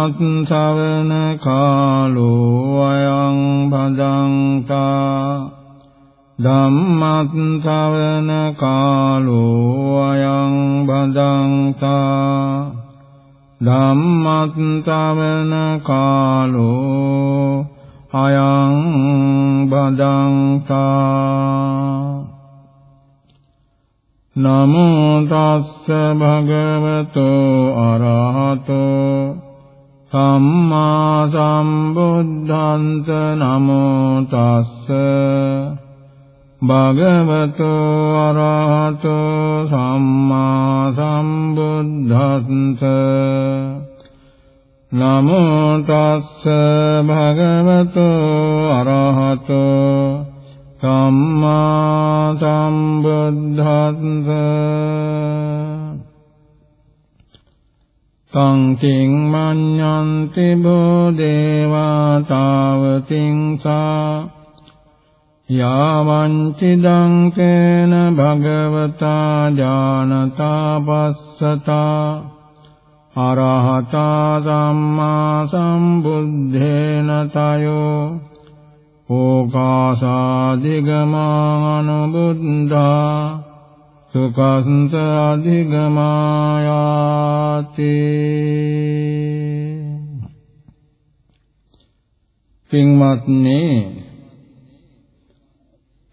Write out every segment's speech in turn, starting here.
ධම්මත් ශවන කාලෝ අයං භදංතා ධම්මත් ශවන කාලෝ අයං භදංතා ධම්මත්තවන කාලෝ අයං බදංතා නමෝ තස්ස භගවතෝ අරහතෝ සම්මා සම්බුද්ධන්ත නමෝ තස්ස. භගවතු අරහතෝ සම්මා සම්බුද්දස්ස නමෝ තස්ස භගවතු අරහතෝ සම්මා සම්බුද්දස්ස සංකින් මඤ්ඤන්ති බෝදේවා තාවතිංසා යාවංචිදං කේන භගවතා ඥානතා පස්සතා අරහතා සම්මා සම්බුද්ධේන තයෝ ඕකාසාදිගමානුබුද්ධා සුකන්ත අධිගමායාති। පින්වත්නි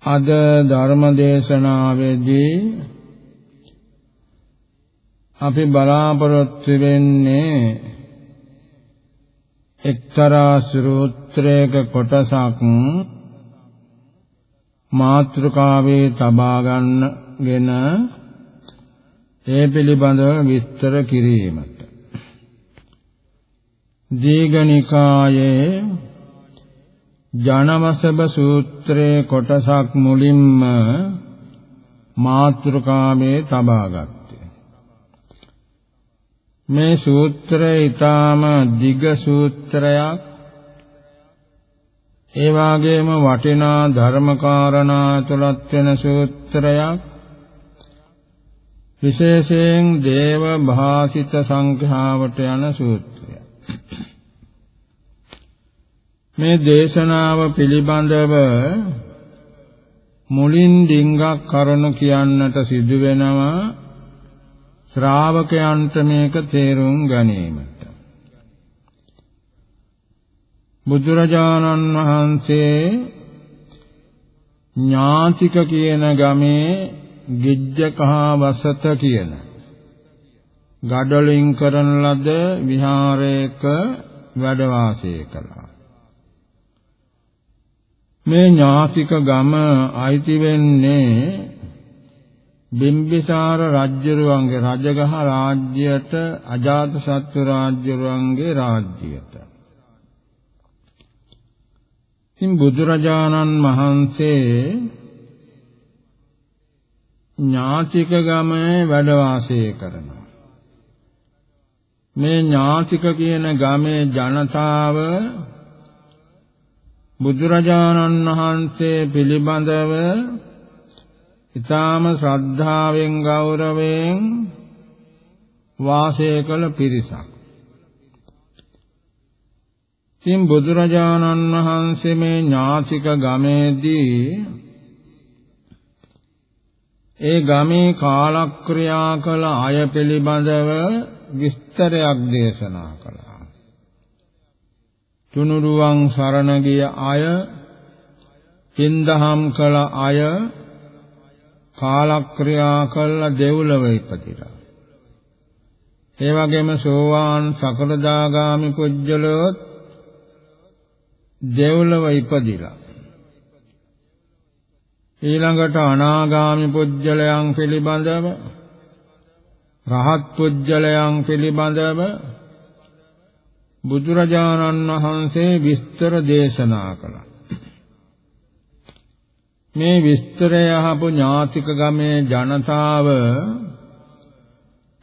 අද ධර්ම දේශනාවේදී අපි බලාපොරොත්තු වෙන්නේ එක්තරා සූත්‍රයක කොටසක් මාත්‍රකාවේ තබා ගන්නගෙන ඒ පිළිබඳව විස්තර කිරීමට. දීඝනිකායේ ජනවසබ සූත්‍රයේ කොටසක් මුලින්ම මාත්‍රකාමේ තබාගත්තේ. මේ සූත්‍රය ඊටාම දිග සූත්‍රයක්. ඒ වාගේම වටිනා ධර්මකාරණා තුලත් වෙන සූත්‍රයක්. විශේෂයෙන් දේව භාසිත සංඛ්‍යාවට යන සූත්‍රයක් මේ දේශනාව පිළිබඳව මුලින් ඩිංගක් කරුණු කියන්නට සිදු වෙනවා ශ්‍රාවකයන්ට මේක තේරුම් ගැනීමට. බුදුරජාණන් වහන්සේ ඥාතික කියන ගමේ ගිජ්ජකහ වසත කියන. ගඩොලින් කරන ලද විහාරයක වැඩ වාසය කළා. මේ ඥාතික ගම අයිති වෙන්නේ බිම්බිසාර රජ්‍යරුවන්ගේ රජගහ රාජ්‍යයට අජාතසත්තු රාජ්‍යරුවන්ගේ රාජ්‍යයට. ඉතින් බුදුරජාණන් වහන්සේ ඥාතික ගමේ වැඩ වාසය කරනවා මේ ඥාතික කියන ගමේ ජනතාව බුදුරජාණන් වහන්සේ පිළිබඳව ඊටාම ශ්‍රද්ධාවෙන් ගෞරවයෙන් වාසය කළ පිරිසක්. ඉතින් බුදුරජාණන් වහන්සේ මේ ඥාතික ගමේදී ඒ ගමේ කාලක්‍රියා කළ අය පිළිබඳව විස්තරයක් දේශනා කළා. තුනුරුවන් සරණ ගිය අය පින්දහම් කළ අය කාලක්‍රියා කළ දෙව්ලොව ඉපදිලා ඒ වගේම සෝවාන් සකලදාගාමි පුජ්‍යලොත් දෙව්ලොව ඉපදිලා ඊළඟට අනාගාමි පුජ්‍යලයන් පිළිබඳව රහත් පුජ්‍යලයන් පිළිබඳව බුදුරජාණන් වහන්සේ විස්තර දේශනා කළා. මේ විස්තරය අහපු ඥාතික ගමේ ජනතාව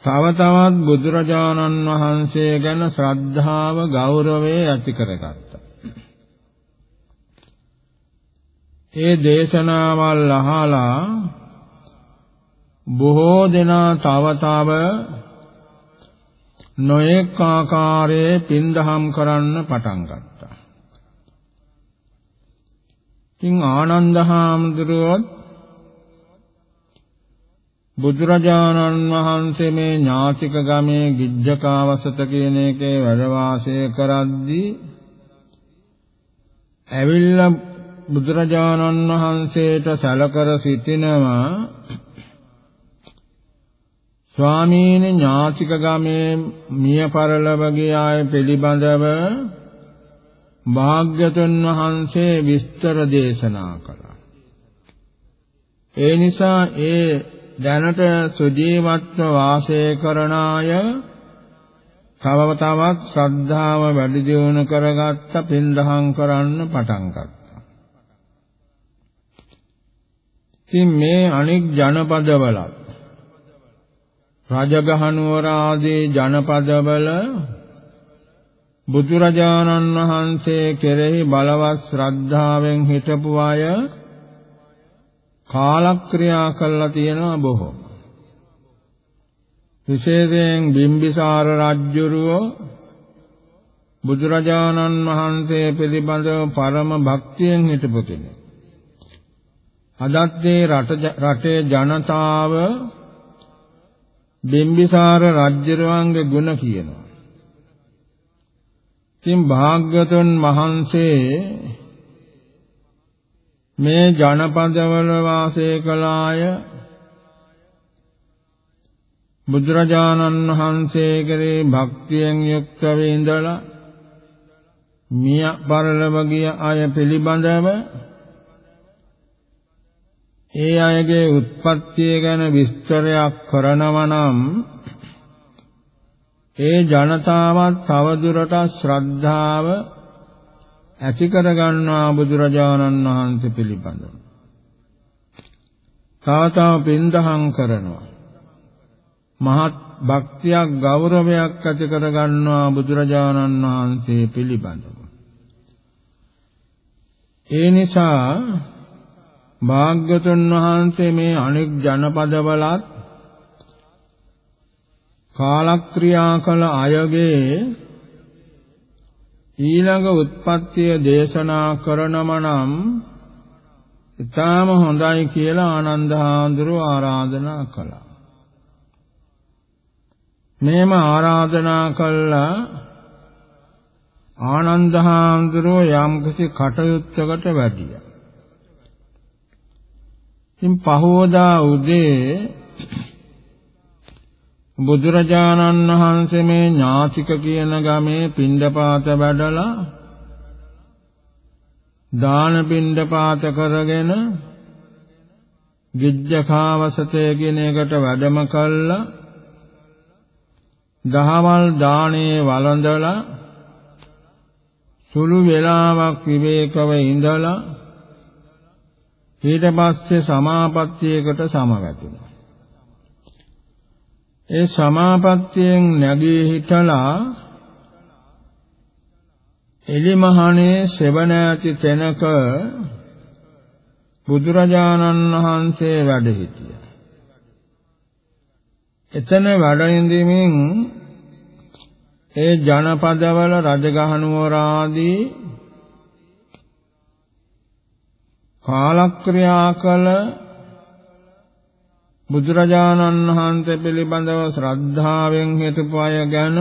තව තවත් බුදුරජාණන් වහන්සේ ගැන ශ්‍රද්ධාව ගෞරවය ඇති කරගත්තා. ඒ දේශනාවල් අහලා බොහෝ දෙනා තව තව නොඑක ආකාරයේ පින්දහම් කරන්න පටන් ගත්තා. ඉතින් ආනන්ද හාමුදුරුවෝ බුදුරජාණන් වහන්සේ මේ ඥාතික ගමේ ගිජ්ජකාවසත කියන එකේ වැඩ වාසය කරද්දී ඇවිල්ලා බුදුරජාණන් වහන්සේට සැලකර සිටිනවා ස්වාමීනි ඥාතික ගමේ මිය පරලව ගියාය පිළිබඳව භාග්‍යතුන් වහන්සේ විස්තර දේශනා කළා. ඒ නිසා ඒ දැනට සුජීවත්ව වාසය කරන අය තව තවත් ශ්‍රද්ධාව වැඩි දියුණු කරගත්ත පින්දහම් කරන්න පටන් ගත්තා. ඉතින් මේ අනෙක් ජනපදවලත් රජගහනුවර ආදී ජනපදවල බුදුරජාණන් වහන්සේ කෙරෙහි බලවත් ශ්‍රද්ධාවෙන් හිටපු අය කාලක්‍රියා කළා තියෙනවා බොහෝ. විශේෂයෙන් බිම්බිසාර රජුරුව බුදුරජාණන් වහන්සේ පිළිබඳව පරම භක්තියෙන් හිටපු කෙනෙක්. අදත් මේ රටේ ජනතාව බිම්බිසාර රජුරුවන්ගේ ගුණ කියනවා. ඉතින් භාග්‍යතුන් වහන්සේ මේ ජනපදවල වාසය කළාය බුදුරජාණන් වහන්සේ කෙරේ භක්තියෙන් යුක්ත වේ ඉඳලා මිය පරලව ගිය අය පිළිබඳව ඒ අයගේ උත්පත්තිය ගැන විස්තරයක් කරනවා නම් ඒ ජනතාවත් තවදුරටත් ශ්‍රද්ධාව ඇති කර ගන්නා බුදුරජාණන් වහන්සේ පිළිබඳව. තාතාව පින්දහම් කරනවා. මහත් භක්තියක් ගෞරවයක් ඇති කර ගන්නා බුදුරජාණන් වහන්සේ පිළිබඳව. ඒ නිසා භාග්‍යතුන් වහන්සේ මේ අනෙක් ජනපදවලත් කාලක්‍රියා කළ අයගේ ඊළඟ උත්පත්තිය දේශනා කරනම නම් ඊටාම හොඳයි කියලා ආනන්ද හාමුදුරුව ආරාධනා කළා. මේම ආරාධනා කළා ආනන්ද හාමුදුරුව යම්කිසි කටයුත්තකට වැඩියා. ඉතින් පහෝදා උදේ බුදුරජාණන් වහන්සේ මේ ඥාතික කියන ගමේ පිණ්ඩපාත වැඩලා දාන පිණ්ඩපාත කරගෙන ගිජ්ජඛාවසතේ කියන එකට වැඩම කළා. දහවල් දානේ වළඳලා සුළු වේලාවක් විවේකව ඉඳලා ඊට පස්සේ සමාපත්තියකට සමවැදුණා ඒ සමාපත්තියෙන් නැගී හිටලා එලිමහනේ සෙවණ ඇති තැනක බුදුරජාණන් වහන්සේ වැඩ සිටියා. එතන වැඩ ඉඳිමින් ඒ ජනපදවල රජගහනුවර ආදී කාලක්‍රියා කළ බුදුරජාණන් වහන්සේ පිළිබඳව ශ්‍රද්ධාවෙන් හිටපු අය ගැන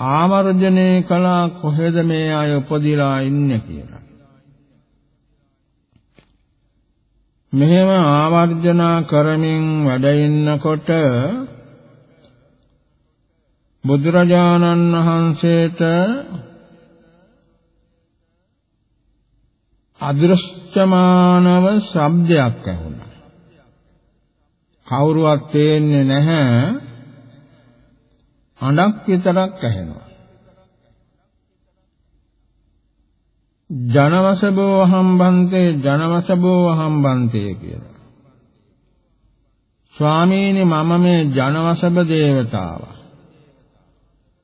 ආවර්ජනය කළා කොහෙද මේ අය උපදිලා ඉන්නේ කියලා. මෙහෙම ආවර්ජනා කරමින් වැඩ ඉන්නකොට බුදුරජාණන් වහන්සේට අදෘශ්‍යමානව ශබ්දයක් ඇහුණා. කවුරුවත් තේන්නේ නැහැ හඬක් විතරක් ඇහෙනවා ජනවසබෝ හම්බන්තේ ජනවසබෝ හම්බන්තේ කියලා. ස්වාමීනි මම මේ ජනවසබ දේවතාව.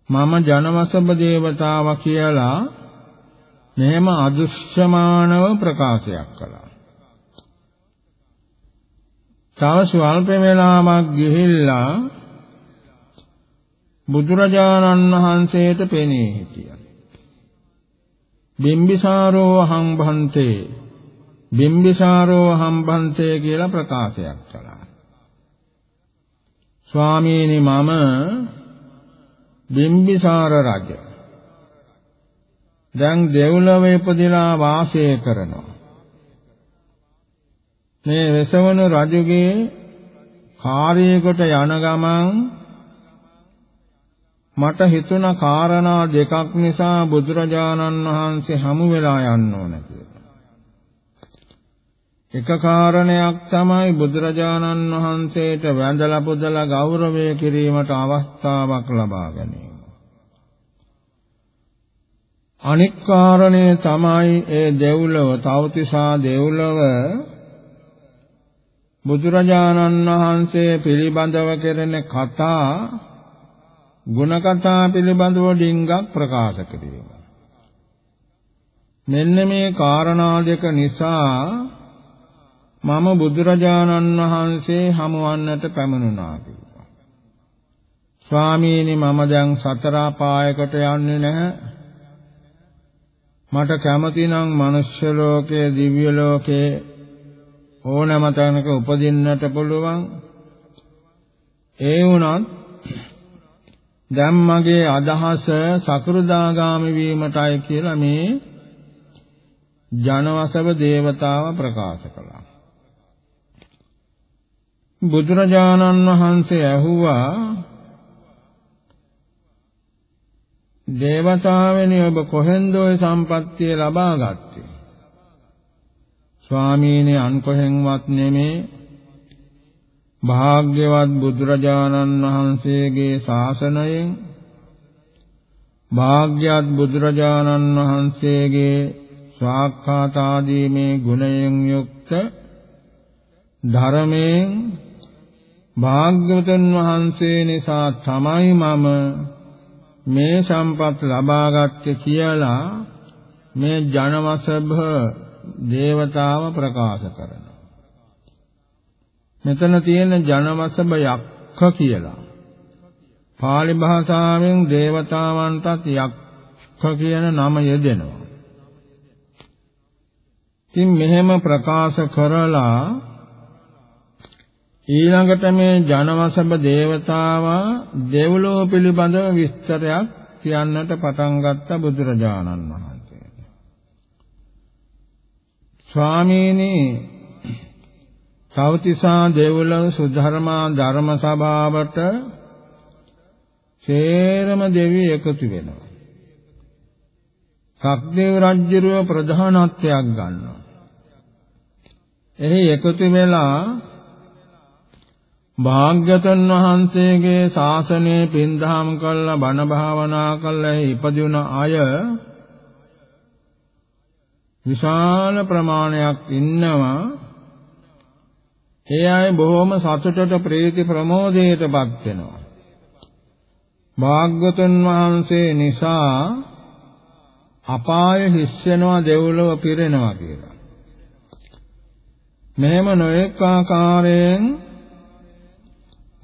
මම ජනවසබ දේවතාව කියලා මෙහෙම අදෘශ්‍යමානව ප්‍රකාශයක් කළා. තව ස්වල්ප වේලාවක් ගිහිල්ලා බුදුරජාණන් වහන්සේට පෙනී හිටියා. බිම්බිසාරෝ හම්බන්තේ බිම්බිසාරෝ හම්බන්තේ කියලා ප්‍රකාශයක් කළා. ස්වාමීනි මම බිම්බිසාර රජ. දැන් දෙව්ලොව ඉපදිලා වාසය කරනවා. මේ වෙසවණු රජුගේ කාර්යයකට යන ගමන් මට හිතුණ කාරණා දෙකක් නිසා බුදුරජාණන් වහන්සේ හමු වෙලා යන්න ඕන කියලා. එක කාරණයක් තමයි බුදුරජාණන් වහන්සේට වැඳලා පුදලා ගෞරවය කිරීමට අවස්ථාවක් ලබා ගැනීම. අනික් කාරණය තමයි ඒ දෙව්ලොව තවතිසා දෙව්ලොව බුදුරජාණන් වහන්සේ පිළිබඳව කෙරෙන කතා ගුණ කතා පිළිබඳව ඩිංගක් ප්‍රකාශ කිරීම. මෙන්න මේ කාරණා දෙක නිසා මම බුදුරජාණන් වහන්සේ හමුවන්නට පැමිණුණා කිව්වා. ස්වාමීනි මම දැන් සතර පායකට යන්නේ නැහැ. මට කැමති නම් මනුෂ්‍ය ලෝකයේ දිව්‍ය ලෝකයේ ඕනෑම තැනක උපදින්නට පුළුවන්. ඒ වුණත් දැන් මගේ අදහස සකෘදාගාමි වීමටයි කියලා මේ ජනවසව දේවතාව ප්‍රකාශ කළා. බුදුරජාණන් වහන්සේ ඇහුවා දේවතාවෙනි ඔබ කොහෙන්ද ওই සම්පත්තිය ලබා ගත්තේ? ස්වාමීනි අන් කොහෙන්වත් නෙමේ භාග්‍යවත් බුදුරජාණන් වහන්සේගේ ශාසනයෙන් භාග්‍යවත් බුදුරජාණන් වහන්සේගේ ස්වාක්ඛාත ආදී මේ ගුණයෙන් යුක්ත ධර්මයෙන් භාග්‍යවතුන් වහන්සේ නිසා තමයි මම මේ සම්පත් ලබාගත්තේ කියලා මේ ජනවසභ දේවතාව ප්‍රකාශ කරනවා මෙතන තියෙන ජනවසබ යක්ඛ කියලා. pāli භාෂාවෙන් దేవතාවන්ටත් යක්ඛ කියන නම යෙදෙනවා. ඉතින් මෙහෙම ප්‍රකාශ කරලා ඊළඟට මේ ජනවසබ దేవතාව දෙව්ලොව පිළිබඳව විස්තරයක් කියන්නට පටන් ගත්ත බුදුරජාණන් වහන්සේ. ස්වාමීනි සෞතිසා දෙව්ලොව සුධර්මා ධර්ම සභාවට සේරම දෙවියෝ එකතු වෙනවා. සක්දේව රජුව ප්‍රධානත්වයක් ගන්නවා. එහි එකතු වෙලා භාග්‍යතුන් වහන්සේගේ ශාසනය පින්දහම් කළා බණ භාවනා කළා ඉපදුන අය විශාල ප්‍රමාණයක් ඉන්නවා ඒ අය බොහොම සතුටට ප්‍රීති ප්‍රමෝදයටපත් වෙනවා. භාග්‍යතුන් වහන්සේ නිසා අපාය හිස් වෙනවා දෙව්ලොව පිරෙනවා කියලා. මෙහෙම නොඑක ආකාරයෙන්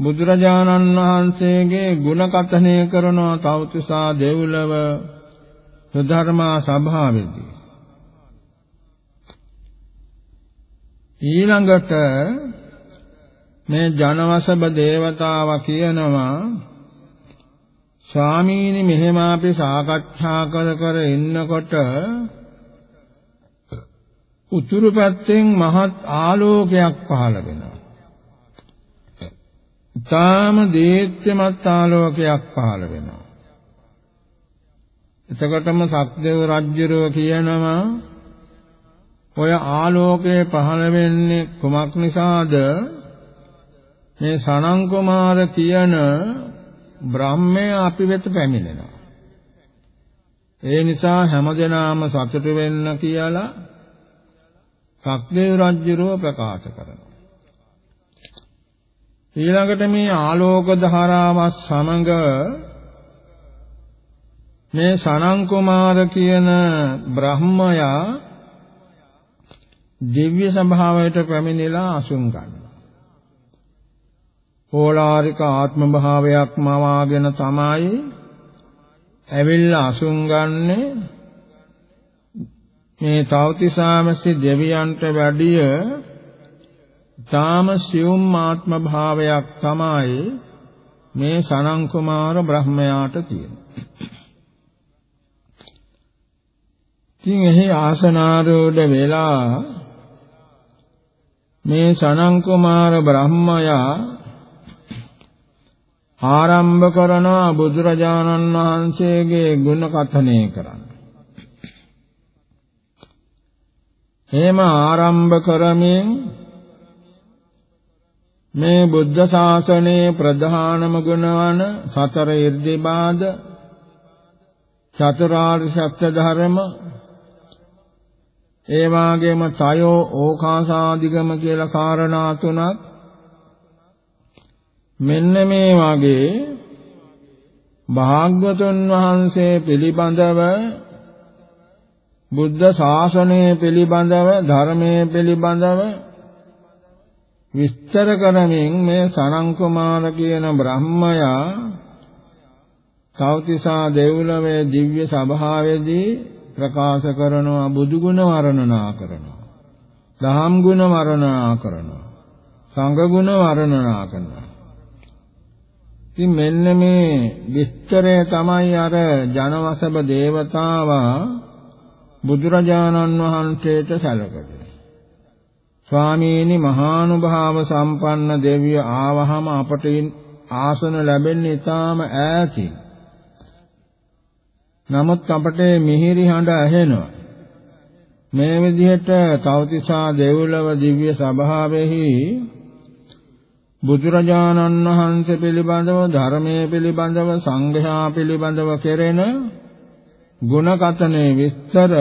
බුදුරජාණන් වහන්සේගේ ගුණ කථනය කරනවා තවතිසා දෙව්ලොව සුධර්මා සභාවේදී ඊළඟට මේ ජනවසබ දේවතාව කියනවා ස්වාමීනි මෙහෙම අපි සාකච්ඡා කර කර ඉන්නකොට උතුරු පැත්තෙන් මහත් ආලෝකයක් පහළ වෙනවා. ඊටාම දීප්තිමත් ආලෝකයක් පහළ වෙනවා. එතකොටම සක්දේව රජුරෝ කියනවා ඔය ආලෝකය පහළ වෙන්නේ කුමක් නිසාද? මේ සනං කුමාර කියන බ්‍රහ්මයා අපි වෙත පැමිණෙනවා. ඒ නිසා හැමදෙනාම සතුටු වෙන්න කියලා සක්දේව රජුරෝ ප්‍රකාශ කරනවා. ඊළඟට මේ ආලෝක ධාරාවත් සමග මේ සනං කුමාර කියන බ්‍රහ්මයා දිව්‍ය ස්වභාවයට පැමිණිලා අසුන් ගන්නවා. ඕලාරික ආත්ම භාවයක් මවාගෙන තමයි ඇවිල්ලා අසුන් ගන්නේ මේ තවතිසාමසි දෙවියන්ට වැඩිය තාම සියුම් ආත්ම භාවයක් තමයි මේ සනං කුමාර බ්‍රහ්මයාට තියෙන්නේ. ඉතින් එහි ආසනාරූඪ වෙලා මේ සනං කුමාර බ්‍රහ්මයා ආරම්භ කරනවා බුදුරජාණන් වහන්සේගේ ගුණ කථනය කරන්න. එහෙම ආරම්භ කරමින් මේ බුද්ධ ශාසනයේ ප්‍රධානම ගුණ වන සතර ඉර්ධිබාද චතුරාර්ය සත්‍ය ධර්ම ඒ වාගේම තයෝ ඕකාසාදිගම කියලා කාරණා තුනක්. මෙන්න මේ වගේ භාග්‍යතුන් වහන්සේ පිළිබඳව බුද්ධ ශාසනය පිළිබඳව ධර්මයේ පිළිබඳව විස්තර කරමින් මේ සනං කුමාර කියන බ්‍රහ්මයා කෞතිසා දෙව්ලොවේ දිව්‍ය සභාවේදී ප්‍රකාශ කරනවා බුදු ගුණ වර්ණනා කරනවා දහම් ගුණ වර්ණනා කරනවා සංඝ ගුණ වර්ණනා කරනවා. ඉතින් මෙන්න මේ විස්තරය තමයි අර ජනවසබ දේවතාවා බුදුරජාණන් වහන්සේට සැලකෙන්නේ. ස්වාමීනි මහානුභාව සම්පන්න දෙවිය ආවහම අපට ආසන ලැබෙන්නේ ඊටාම ඈතින්. නමුත් අපට මිහිරි හඬ ඇහෙනවා. මේ විදිහට තවතිසා දෙව්ලොව දිව්‍ය සභාවෙහි බුදුරජාණන් වහන්සේ පිළිබඳව ධර්මයේ පිළිබඳව සංඝයා පිළිබඳව කෙරෙන ගුණකතනේ විස්තර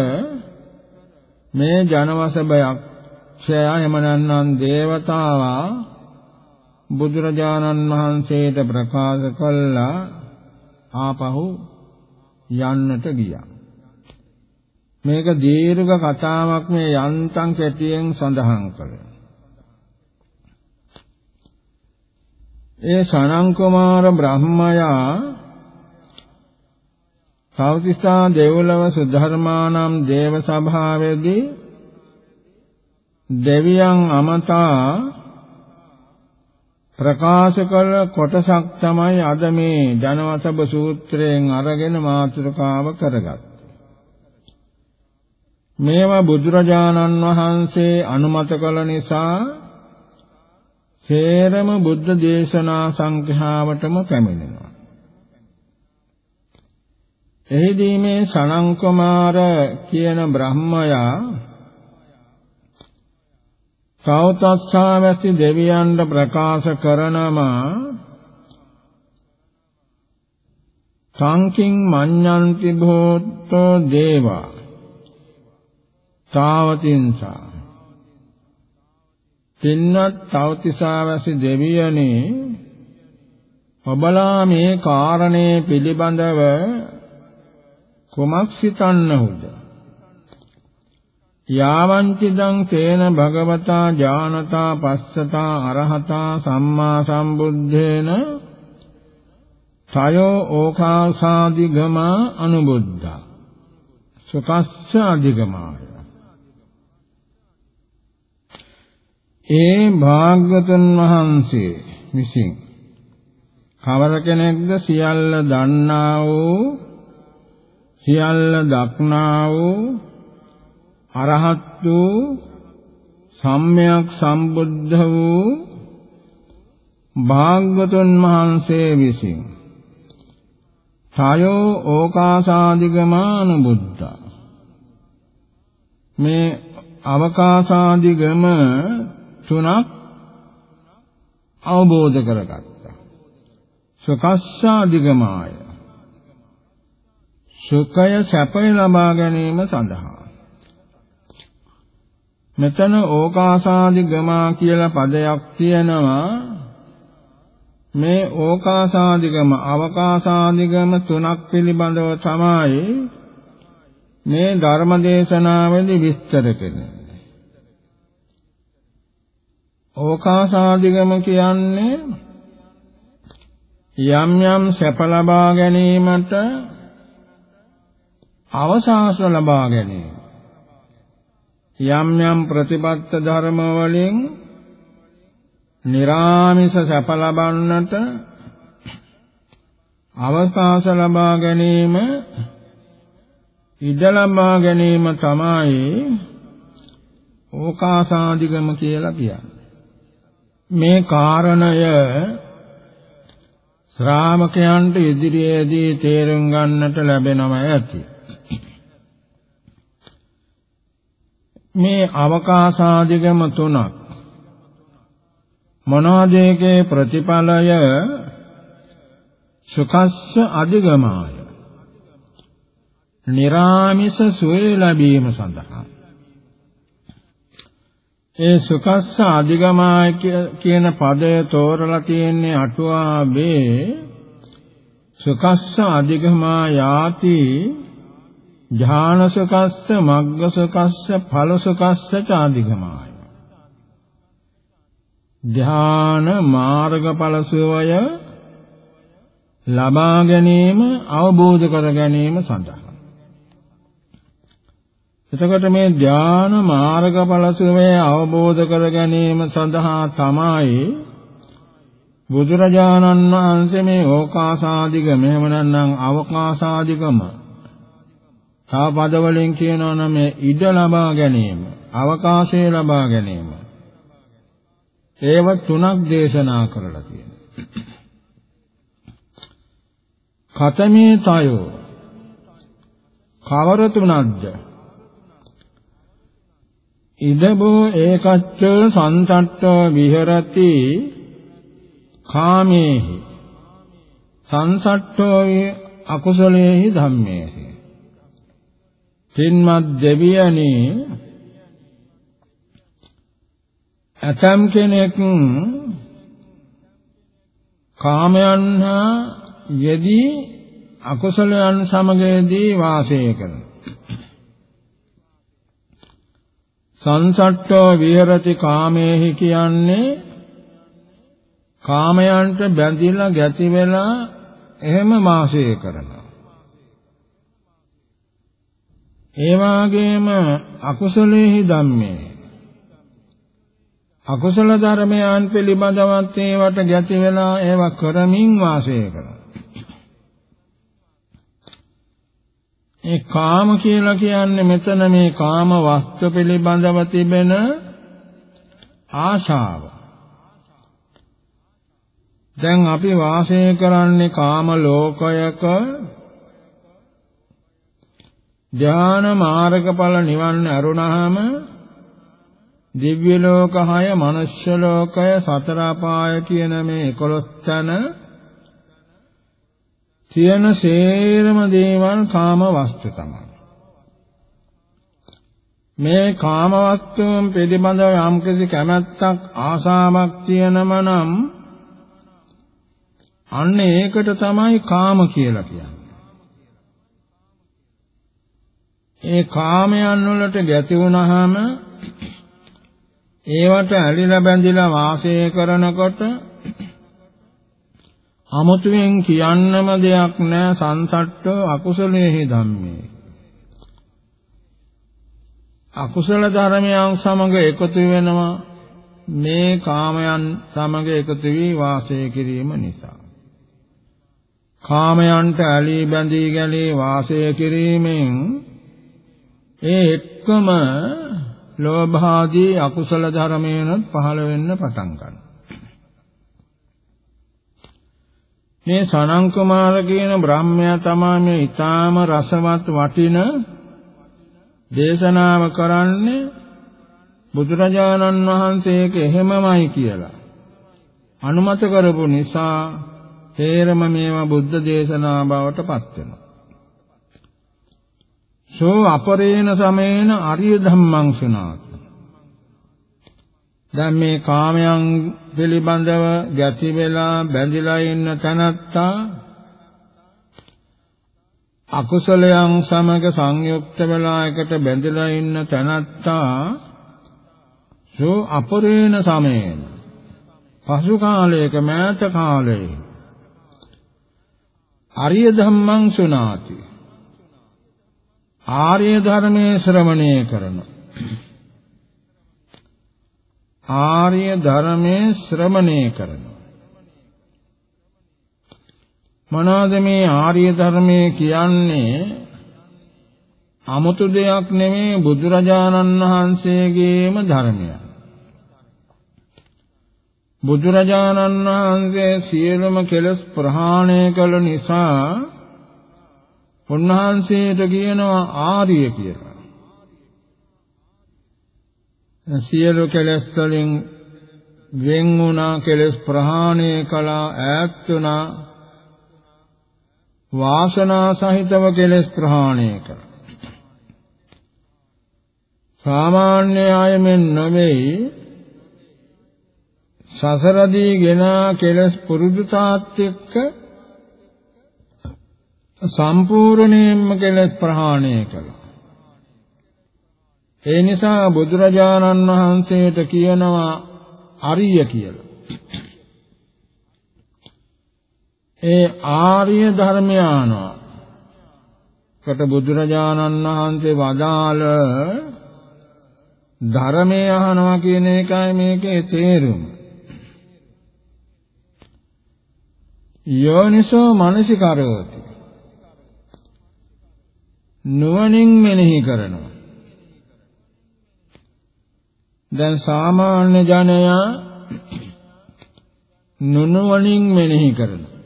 මේ ජනවසබයක් ක්ෂයා එමනන්නම් දේවතාවා බුදුරජාණන් වහන්සේට ප්‍රකාශ කළා ආපහු යන්නට ගියා. මේක දීර්ඝ කතාවක් මේ යන්තම් කැටියෙන් සඳහන් කළා. ඒ සනං කුමාර බ්‍රහ්මයා සෞතිස්සා දෙව්ලොව සුධර්මානම් දේව සභාවේදී දෙවියන් අමතා ප්‍රකාශ කළ කොටසක් තමයි අද මේ ජනවසබ සූත්‍රයෙන් අරගෙන මාතෘකාව කරගත්තේ. මේවා බුදුරජාණන් වහන්සේ අනුමත කළ නිසා සේරම බුද්ධ දේශනා සංඛ්‍යාවටම පැමිණෙනවා. එහිදී මේ සනං කුමාර කියන බ්‍රහ්මයා සෞතස්සාවැසි දෙවියන්ට ප්‍රකාශ කරනවා සංකින් මඤ්ඤන්ති භූතෝ දේවා. තාවතින්සා. තින්නත් තවතිසාවැසි දෙවියනේ ඔබලා මේ කාරණේ පිළිබඳව කුමක් සිතන්නහුද යාවංචිදං තේන භගවතා ඥානතා පස්සතා අරහතා සම්මා සම්බුද්ධේන සයෝ ඕකාසාදිගම අනුබුද්ධා සුකස්ස අධිගමාය ඒ භාග්‍යතුන් වහන්සේ විසින් කවර කෙනෙක්ද සියල්ල දන්නා වූ සියල්ල දක්නා වූ අරහත් වූ සම්්‍යක් සම්බුද්ධ වූ භාග්‍යතුන් වහන්සේ විසින් සයෝ ඕකාසාදිගමාන බුද්ධ මේ අවකාශාදිගම තුනක් අවබෝධ කරගත්තා. සකස්සාදිගමාය සුඛය සැපය ලබා ගැනීම සඳහා. මෙතන ඕකාසාදි ගමා කියලා පදයක් තියෙනවා. මේ ඕකාසාදිගම අවකාසාදිගම තුනක් පිළිබඳව තමයි මේ ධර්ම දේශනාවේදී විස්තර කෙරෙන්නේ. ඕකාසාදිගම කියන්නේ යම් යම් සැප ලබා ගැනීමට අවසාස ලබා ගැනීම. යම් යම් ප්‍රතිපත්ත ධර්ම වලින් निराமிස සැප ලබන්නට අවකාශ ලබා ගැනීම ඉඩ ලබා ගැනීම තමයි ඕකාසාදිගම කියලා කියන්නේ. මේ කාරණය ශ්‍රාවකයන්ට ඉදිරියේදී තේරුම් ගන්නට ලැබෙනවා ඇති මේ අවකාශාදිගම තුනක්. මනෝදේකේ ප්‍රතිඵලය? සුඛස්ස අධිගමාය. නිරාමිස සුවේ ලැබීම සඳහා. ඒ සුඛස්ස අධිගමාය කියන පදය තෝරලා තියෙන්නේ අටුවාවේ සුඛස්ස අධිගමා යාති ඥානසකස්ස මග්ගසකස්ස ඵලසකස්ස චාදිගමාය ධ්‍යාන මාර්ගඵල සෝය ලබා ගැනීම අවබෝධ කර ගැනීම සඳහා. එතකොට මේ ධ්‍යාන මාර්ගඵල සෝය අවබෝධ කර ගැනීම සඳහා තමයි බුදුරජාණන් වහන්සේ මේ ඕකාසාදිගම එහෙම නැත්නම් අවකාසාදිගම තව පද වලින් කියනවා නම් ඉඩ ලබා ගැනීම, අවකාශය ලබා ගැනීම. ඒව තුනක් දේශනා කරලා තියෙනවා. කතමේ තයෝ කවර තුනක්ද? ඉදබෝ ඒකච්ච සංසට්ඨ විහෙරති කාමේහි සංසට්ඨෝ අකුසලේහි ධම්මේහි පින්වත් දෙවියනි ඇතම් කෙනෙක් කාමයන් හා යෙදී අකුසලයන් සමගදී වාසය කරන සංසට්ඨෝ විහෙරති කාමේහි කියන්නේ කාමයන්ට බැඳිලා ගැති වෙලා එහෙම වාසය කරනවා. ඒ වාගේම අකුසලේහි ධම්මේ අකුසල ධර්මයන් පිළිබඳවත් ඒවට ගැති වෙලා ඒව කරමින් වාසය කරනවා. ඒ කාම කියලා කියන්නේ මෙතන මේ කාම වස්තු පිළිබඳව තිබෙන ආශාව. දැන් අපි වාසය කරන්නේ කාම ලෝකයක ධාන මාර්ගඵල නිවන් අරුණාම දිව්‍ය ලෝක 6 මනුෂ්‍ය ලෝකය සතර අපාය කියන මේ 11 තන තියෙන සේරම දේවල් කාම වස්තු තමයි මේ කාම වස්තුන් පිළිබඳව යම්කිසි කැමැත්තක් ආසාවක් තියෙනම නම් අන්න ඒකට තමයි කාම කියලා කියන්නේ. ඒ කාමයන් වලට ගැති වුණාම ඒවට ඇලිලා බැඳිලා වාසය කරනකොට අමුතුවෙන් කියන්නම දෙයක් නැහැ සංසට්ඨ අකුසලේහි ධම්මේ. අකුසල ධර්මයන් සමග එකතු වෙනවා මේ කාමයන් සමග එකතු වී වාසය කිරීම නිසා. කාමයන්ට ඇලී බැඳී ගැලී වාසය කිරීමෙන් ඒ එක්කම ලෝභාදී අකුසල ධර්මයන්ත් පහළ වෙන්න පටන් ගන්නවා. මේ සනං කුමාර කියන බ්‍රාහ්මයා තමයි මේ ඊටාම රසවත් වටින දේශනාව කරන්නේ බුදුරජාණන් වහන්සේක එහෙමමයි කියලා. අනුමත කරපු නිසා තේරම මේවා බුද්ධ දේශනා බවට පත් වෙනවා. සෝ අපරේණ සමේන අරිය ධම්මං සුනාත. දැන් මේ කාමයන් පිළිබඳව ගැති වෙලා බැඳිලා ඉන්න තැනත්තා අකුසලයන් සමග සංයුක්ත වෙලා එකට බැඳිලා ඉන්න තැනත්තා සෝ අපරේණ සමේන. පසු කාලයක මෑත කාලයේ අරිය ධම්මං සුනාති. ආර්ය ධර්මයේ ශ්‍රවණය කරන ආර්ය ධර්මයේ ශ්‍රවණය කරන මොනවාද මේ ආර්ය ධර්මයේ කියන්නේ? 아무තු දෙයක් නෙමේ බුදුරජාණන් වහන්සේගේම ධර්මයක්. බුදුරජාණන් වහන්සේ සියලුම කෙලස් ප්‍රහාණය කළ නිසා උන්වහන්සේට කියනවා ආර්ය කියලා. සියලු කෙලස් වලින් වෙන් වුණා කෙලස් ප්‍රහාණය කළා ඈත් වුණා වාසනා සහිතව කෙලස් ප්‍රහාණය කළා. සාමාන්‍ය අයමෙන් නෙවෙයි සසරදී ගෙනා කෙලස් පුරුදු තාත් එක්ක සම්පූර්ණයෙන්ම කෙලස් ප්‍රහාණය කළා. ඒ නිසා බුදුරජාණන් වහන්සේට කියනවා අරිය කියලා. ඒ ආර්ය ධර්මයානවා. කට බුදුරජාණන් වහන්සේ වදාළ ධර්මය අහනවා කියන එකයි මේකේ තේරුම. යෝනිසෝ මනසිකරෝති නුවණින් මෙනෙහි කරනවා. දැන් සාමාන්‍ය ජනයා නුනුවණින් මෙනෙහි කරනවා.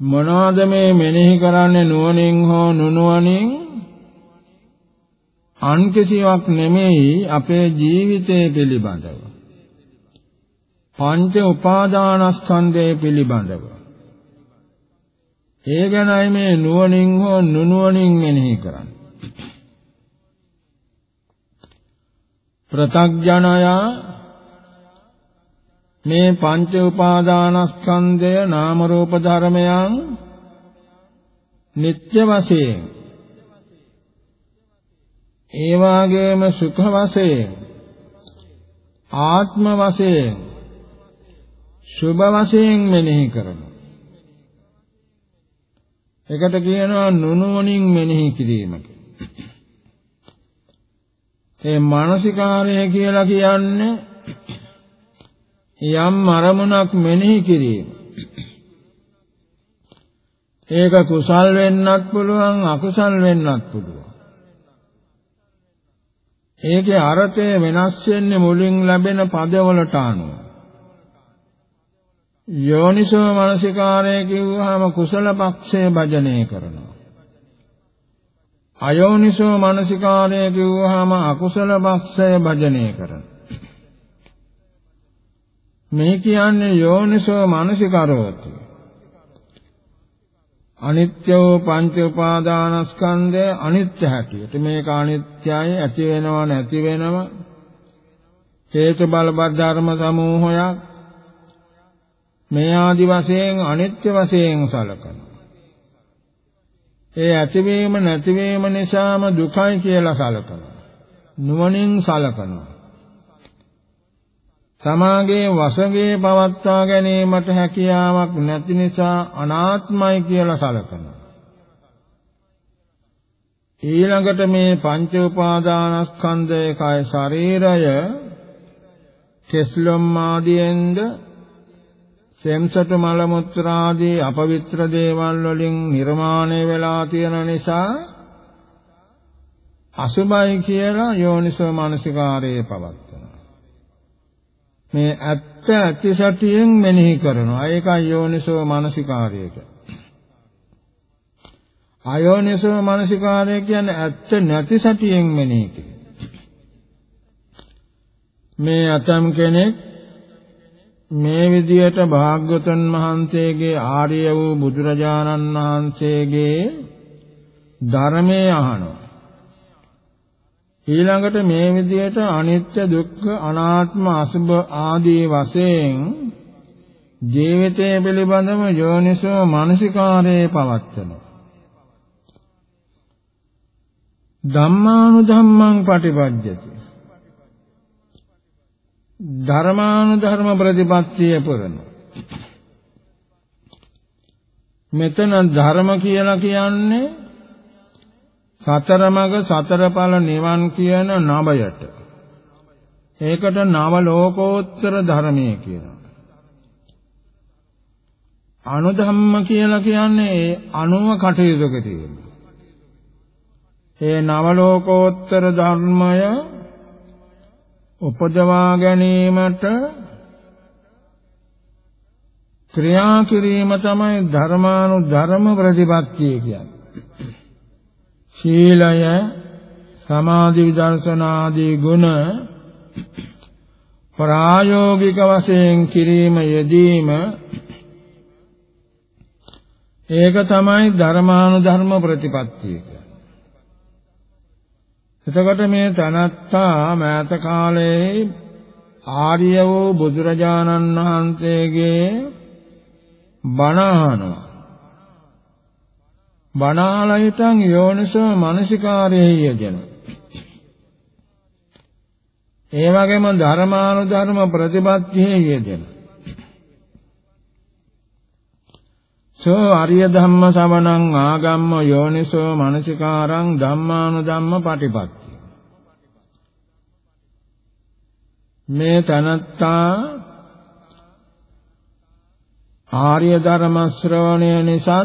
මොනවාද මේ මෙනෙහි කරන්නේ නුවණින් හෝ නුනුවණින්? අන් කිසිවක් නෙමෙයි අපේ ජීවිතය පිළිබඳව. පංච උපාදානස්කන්ධය පිළිබඳව. ඒ ගැනයි මේ නුවණින් හෝ නුනුවණින් මෙනෙහි කරන්නේ ප්‍රතග්ජනයා මේ පංච උපාදානස්කන්ධය නාම රූප ධර්මයන් නিত্য වශයෙන් ඒ වාගේම සුඛ වශයෙන් ආත්ම වශයෙන් සුභ වශයෙන් මෙනෙහි කරනවා. එකට කියනවා නුනුවණින් මෙනෙහි කිරීම ඒ මානසිකාරය කියලා කියන්නේ යම් අරමුණක් මෙනෙහි කිරීම. ඒක කුසල් වෙන්නත් පුළුවන් අකුසල් වෙන්නත් පුළුවන්. ඒකේ අර්ථය වෙනස් වෙන්නේ මුලින් ලැබෙන පදවලට අනුව. යෝනිසෝ මනසිකාරය කිව්වහම කුසල පක්ෂය භජනය කරනවා. අයෝනිසෝ මනසිකාරය කිව්වහම අකුසල පක්ෂය භජනය කරනවා. මේ කියන්නේ යෝනිසෝ මනසිකරෝති. අනිත්‍යෝ පංච උපාදානස්කන්ධය අනිත්‍ය හැටියට මේක අනිත්‍යයි ඇති වෙනව නැති වෙනව හේතු බල ධර්ම සමූහයක් මේ ආදි වශයෙන් අනිත්‍ය වශයෙන් සලකනවා. ඒ ඇතිවීම නැතිවීම නිසාම දුකයි කියලා සලකනවා. නුවණින් සලකනවා. සමාගයේ වශගේ පවත්වා ගැනීමට හැකියාවක් නැති නිසා අනාත්මයි කියලා සලකනවා. ඊළඟට මේ පංච උපාදානස්කන්ධයකයි ශරීරය කෙස්ලොම් ආදියෙන්ද සෙම්සට මල මුත්‍රාදී අපවිත්‍ර දේවල් වලින් නිර්මාණය වෙලා තියෙන නිසා අසුභයි කියලා යෝනිසෝ මානසිකාරයේ පවත්වනවා. මේ ඇත්ත ඇති සැටියෙන් මෙනෙහි කරනවා. ඒකයි යෝනිසෝ මානසිකාරය අයෝනිසෝ මානසිකාරය කියන්නේ ඇත්ත නැති සැටියෙන් මෙනෙහි කිරීම. මේ අතම් කෙනෙක් මේ විදියට භාග්‍යවතුන් වහන්සේගේ ආර්ය වූ බුදුරජාණන් වහන්සේගේ ධර්මයේ අහනවා. ඊළඟට මේ විදිහට අනිත්‍ය දුක්ඛ අනාත්ම අසුභ ආදී වශයෙන් ජීවිතය පිළිබඳව යෝනිසෝ මානසිකාරයේ පවත්වනවා. ධම්මානුධම්මං පටිපජ්ජති. ධර්මානුධර්ම ප්‍රතිපත්තිය පුරන. මෙතන ධර්ම කියලා කියන්නේ සතර මග සතර ඵල නිවන් කියන නවයට. ඒකට නව ලෝකෝත්තර ධර්මයේ කියනවා. අනුධම්ම කියලා කියන්නේ ඒ අනුව කටයුතු කිරීම. ඒ නව ලෝකෝත්තර ධර්මය උපදවා ගැනීමට ක්‍රියා කිරීම තමයි ධර්මානුධර්ම ප්‍රතිපත්තිය කියන්නේ. ශීලය සමාධි විදර්ශනාදී ගුණ ප්‍රායෝගික වශයෙන් කිරීම යෙදීම ඒක තමයි ධර්මානුධර්ම ප්‍රතිපත්තිය එතකොට මේ තනත්තා මෑත කාලයේ ආර්ය වූ බුදුරජාණන් වහන්සේගේ බණ අහනවා බණාලයිතං යෝනිසෝ මනසිකාරයේ යෙදෙන. ඒ වගේම ධර්මානුධර්ම ප්‍රතිපත්තියේ යෙදෙන. සෝ ආර්ය ධම්ම සවණං ආගම්ම යෝනිසෝ මනසිකාරං ධම්මානුධම්ම පටිපත්ති. මේ තනත්තා ආර්ය ධර්ම ශ්‍රවණය නිසා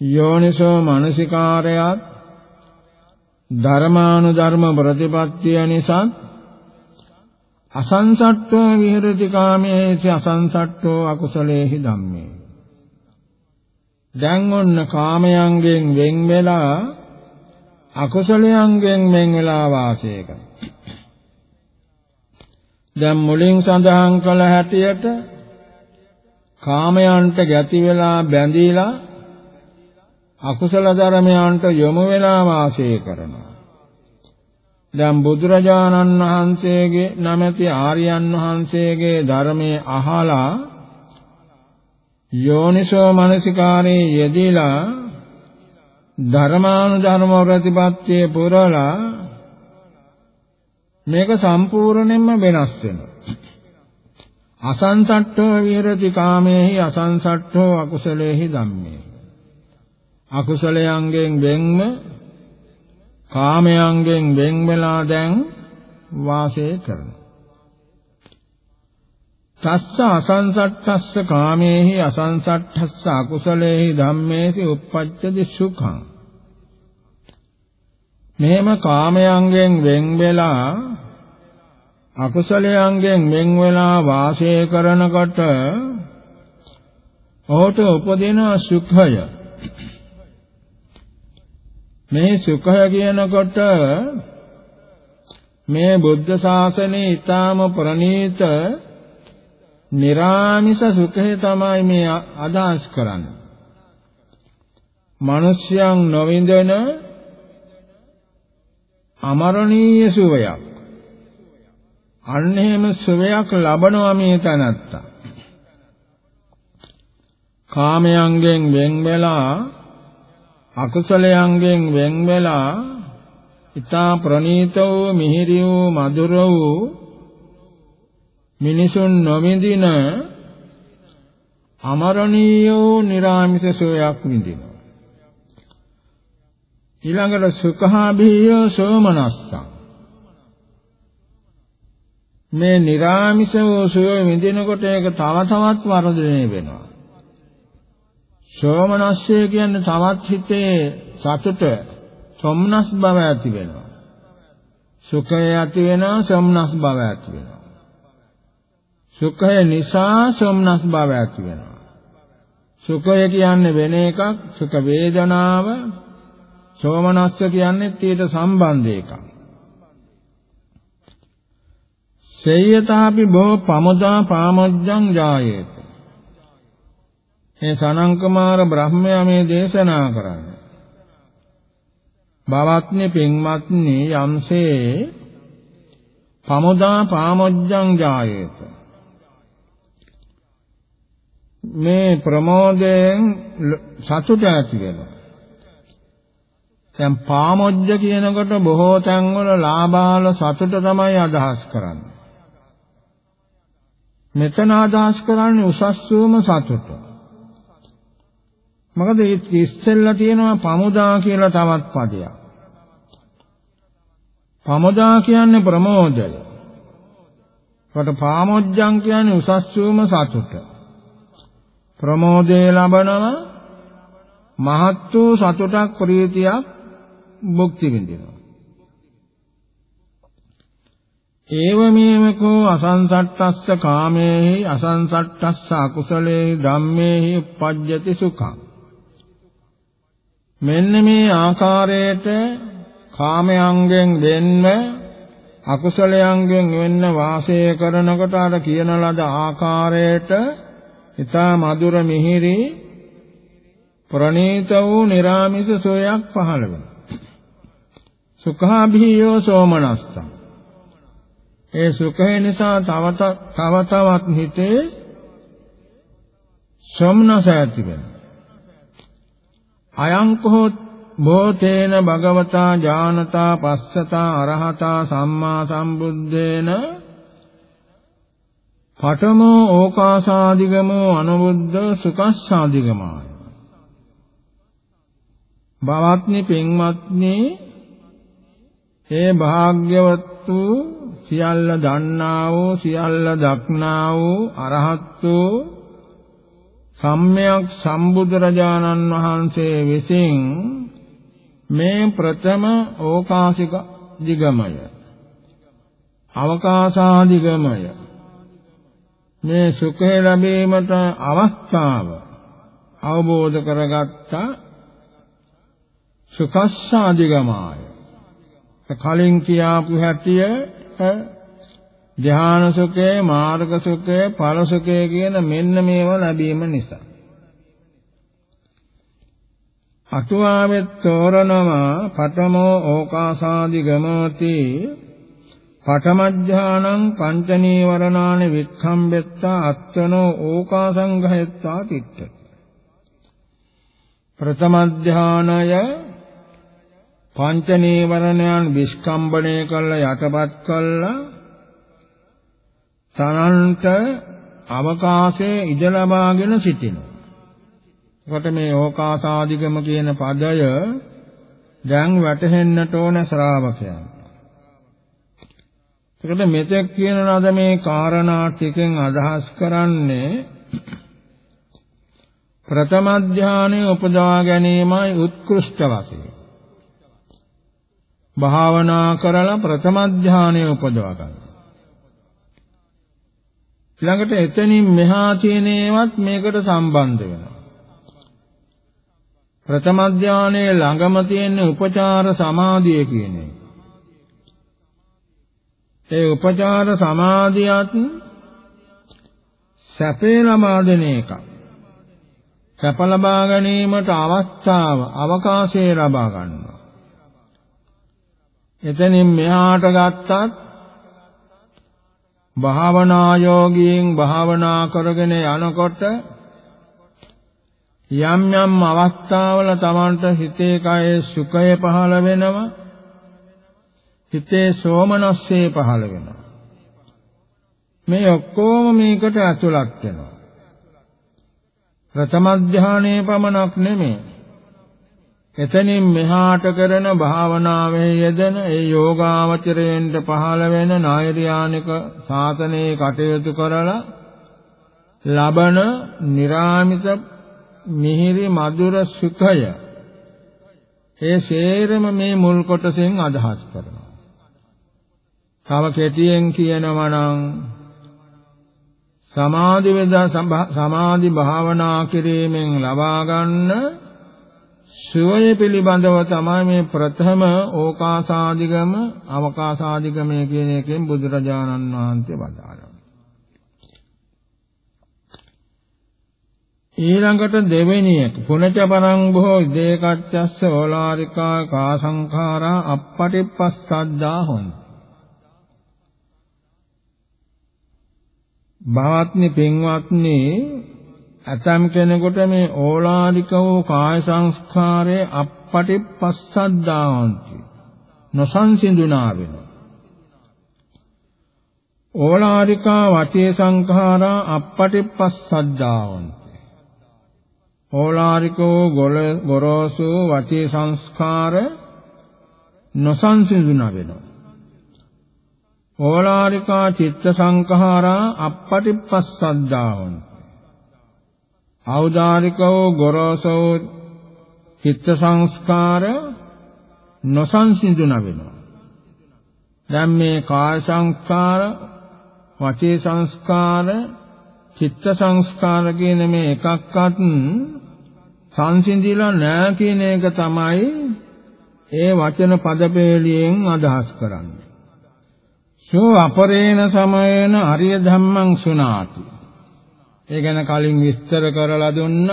යෝනිසෝ මානසිකාරයත් ධර්මානුධර්ම ප්‍රතිපත්තිය නිසා අසංසට්ඨෝ විහෙරති කාමේසි අසංසට්ඨෝ අකුසලේහි ධම්මේ දැන් ඔන්න කාමයන්ගෙන් වෙන් වෙලා අකුසලයන්ගෙන් වෙන් වෙලා වාසය දැන් මුලින් සඳහන් කළ හැටියට කාමයන්ට ගැති වෙලා බැඳීලා අකුසල ධර්මයන්ට යොමු වෙලා වාසය කරනවා. දැන් බුදුරජාණන් වහන්සේගේ නැමැති ආර්යයන් වහන්සේගේ ධර්මයේ අහලා යෝනිසෝ මනසිකාරේ යෙදিলা ධර්මානුධර්ම ප්‍රතිපත්තියේ පුරලා මේක සම්පූර්ණයෙන්ම වෙනස් වෙනවා. අසංසට්ඨෝ විහෙරති කාමේහි අසංසට්ඨෝ අකුසලේහි ධම්මේ අකුසලයන්ගෙන් වෙන්ම කාමයන්ගෙන් වෙන් වෙලා දැන් වාසය කරනවා. තස්ස අසංසට්ඨස්ස කාමේහි අසංසට්ඨස්ස අකුසලේහි ධම්මේහි uppajjati සුඛං. මෙහෙම කාමයන්ගෙන් වෙන් වෙලා අකුසලයන්ගෙන් වෙන් වෙලා වාසය කරනකොට ඔහුට උපදින සුඛය මේ සුඛය කියනකොට මේ බුද්ධ ශාසනයේ ඊටාම ප්‍රණීත නිර්ාමිෂ සුඛය තමයි මේ අදහස් කරන්නේ. මිනිස්යන් නොවිඳන අමරණීය සුවයක්. අන්න එහෙම සුවයක් ලබනවා මේ තනත්තා. කාමයන්ගෙන් වෙන් වෙලා අකුසලයන්ගෙන් වෙන් වෙලා ඊතා ප්‍රණීත වූ මිහිරි වූ මధుර වූ මිනිසුන් නොවිඳින අමරණීය වූ निराமிස සෝයක් විඳිනවා. ඊළඟට සුඛාභීය සෝමනස්සං. මේ निराමිස වූ සෝය විඳිනකොට ඒක තව තවත් වර්ධනය වෙනවා. සෝමනස්සය කියන්නේ තවත් හිතේ සතුට සොම්නස් බව ඇති වෙනවා. සුඛය ඇති වෙනවා සොම්නස් බව ඇති වෙනවා. සුඛය නිසා සොම්නස් බව ඇති වෙනවා. සුඛය කියන්නේ වෙන එකක් සුඛ වේදනාව සෝමනස්ස කියන්නේ ඊට සම්බන්ධ එකක්. සේයතාපි බෝ පමදා පාමොජ්ජං ජායේත මේ සනං කුමාර බ්‍රහ්මයා මේ දේශනා කරන්නේ. බවත්නි පින්වත්නි යම්සේ පමුදා පාමොජ්ජං ජායේත මේ ප්‍රමෝදයෙන් සතුට ඇති වෙනවා දැන් පාමොජ්ජ කියනකොට බොහෝ තැන්වල ලාභාල සතුට තමයි අදහස් කරන්නේ මෙතන අදහස් කරන්නේ උසස් වූම සතුට මොකද ඉස්සෙල්ලා තියෙනවා පමුදා කියලා තවත් පදයක්. පමුදා කියන්නේ ප්‍රමෝදය. කොට පාමොජ්ජං කියන්නේ උසස් වූම සතුට. ප්‍රමෝදේ ලබනව මහත් වූ සතුටක් ප්‍රීතියක් භුක්ති විඳිනවා. ඒවමේවකෝ අසංසට්ඨස්ස කාමේහි අසංසට්ඨස්ස අකුසලේහි ධම්මේහි uppajjati සුඛං මෙන්න මේ ආකාරයට කාමයන්ගෙන් වෙන්න අකුසලයන්ගෙන් වෙන්න වාසය කරනකොට අර කියන ලද ආකාරයට ඊතා මధుර මිහිරි ප්‍රණීත වූ निराமிස සෝයක් පහළ වෙනවා. සුඛාභියෝ සෝමනස්සං. ඒ සුඛය නිසා තව තවත් හිතේ සොම්නස ඇති වෙනවා. අයං කෝ බෝතේන භගවතා ඥානතා පස්සතා අරහතා සම්මා සම්බුද්දේන පඨමෝ ඕකාසාදිගමෝ අනුබුද්ධ සුකස්සාදිගමාය. බවත්නි පින්වත්නි ඒ භාග්‍යවත් වූ සියල්ල දන්නා වූ සියල්ල දක්නා වූ අරහත් වූ සම්්‍යක් සම්බුදුරජාණන් වහන්සේ විසින් මේ ප්‍රථම ඕකාසික දිගමය අවකාශාදිගමය මේ සුඛය ලැබීමට අවස්ථාව අවබෝධ කරගත්ත සුඛස්සාදිගමාය කලින් කියාපු හැටිය ධ්‍යාන සුඛය, මාර්ග සුඛය, ඵල සුඛය කියන මෙන්න මේවා ලැබීම නිසා. අටුවාවෙත් තෝරනවා පඨමෝ ඕකාසාදි ගමෝති පඨම ඥානං පංච නීවරණානි වික්ඛම්බෙත්තා අත්තනෝ ඕකාසංඝයත්තා තිට්ඨ ප්‍රථම ඥානය පංච නීවරණයන් විස්කම්බණය කළ යටපත් කළා තනන්ට අවකාශයේ ඉඩ ලබාගෙන සිටිනවා. එකොට මේ ඕකාසාදිගම කියන පදය දැන් වැටහෙන්නට ඕන ශ්‍රාවකයන්. ඒකට මෙතෙක් කියන ලද මේ කාරණා ටිකෙන් අදහස් කරන්නේ ප්‍රථම ධානයේ උපදවා ගැනීමයි උත්කෘෂ්ඨ වශයෙන්. භාවනා කරලා ප්‍රථම ධානයේ උපදවා ගන්න. ළඟට එතනින් මෙහා තියෙන ඒවත් මේකට සම්බන්ධ වෙනවා. ප්‍රථම ධානයේ ළඟම තියෙන උපචාර සමාධිය කියන එක. ඒ උපචාර සමාධියත් සැපේ ලබා දෙන එකක්. සැප ලබා ගැනීමට අවස්ථාව, අවකාශය ලබා ගන්නවා. එතනින් මෙහාට ගත්තත් භාවනා යෝගීන් භාවනා කරගෙන යනකොට යම් යම් අවස්ථාවල Tamanට හිතේ කයේ සුඛය පහළ වෙනවා හිතේ සෝමනස්සේ පහළ වෙනවා. මේ ඔක්කොම මේකට ඇතුළත් වෙනවා. ප්‍රථම ධානයේ පමණක් නෙමෙයි. එතනින් මෙහාට කරන භාවනාවේ යෙදෙන ඒ යෝගාවචරයෙන්ට පහළ වෙන නායරියානික සාතනේ කටයුතු කරලා ලබන निराமிත මිහිරි මధుර සුඛය ඒ සේරම මේ මුල් කොටසෙන් අදහස් කරනවා තව කෙටියෙන් කියනවා නම් සමාධි වේද සමාධි භාවනා කිරීමෙන් ලබා ගන්න සුවය පිළිබඳව තමයි මේ ප්‍රථම ඕකාසාදිගම අවකාසාදිගමය කියන එකෙන් බුදුරජාණන් වහන්සේ වදාළා. ඊළඟට දෙවෙනි එක පුනච පරං බොහෝ ඉදේකච්චස්ස ඕලාරිකා කා සංඛාරා අප්පටිපස්සද්දා හොන්ති භාත්නි පින්වත්නි ඇතම් කෙනෙකුට මේ ඕලාරික වූ කාය සංස්කාරයේ අප්පටිපස්සද්දාවන්ති නොසන්සිඳුනා වෙනවා. ඕලාරිකා වචේ සංඛාරා අප්පටිපස්සද්දාවන්ති ඕලාරිකෝ ගොරෝසු වචේ සංස්කාර නොසන්සිඳුනා වෙනවා. ඕලාරිකා චිත්ත සංඛාරා අප්පටිපස්සද්දාවන ඖදාරිකෝ ගොරෝසෝ චිත්ත සංස්කාර නොසන්සිඳුන වෙනවා දැන් මේ කාය සංස්කාර වචේ සංස්කාර චිත්ත සංස්කාර කියන මේ එකක්වත් සංසිඳිලා නැහැ කියන එක තමයි ඒ වචන පදපේලියෙන් අදහස් කරන්නේ. සෝ අපරේණ සමයේන අරිය ධම්මං සුනාති. ඒ ගැන කලින් විස්තර කරලා දුන්න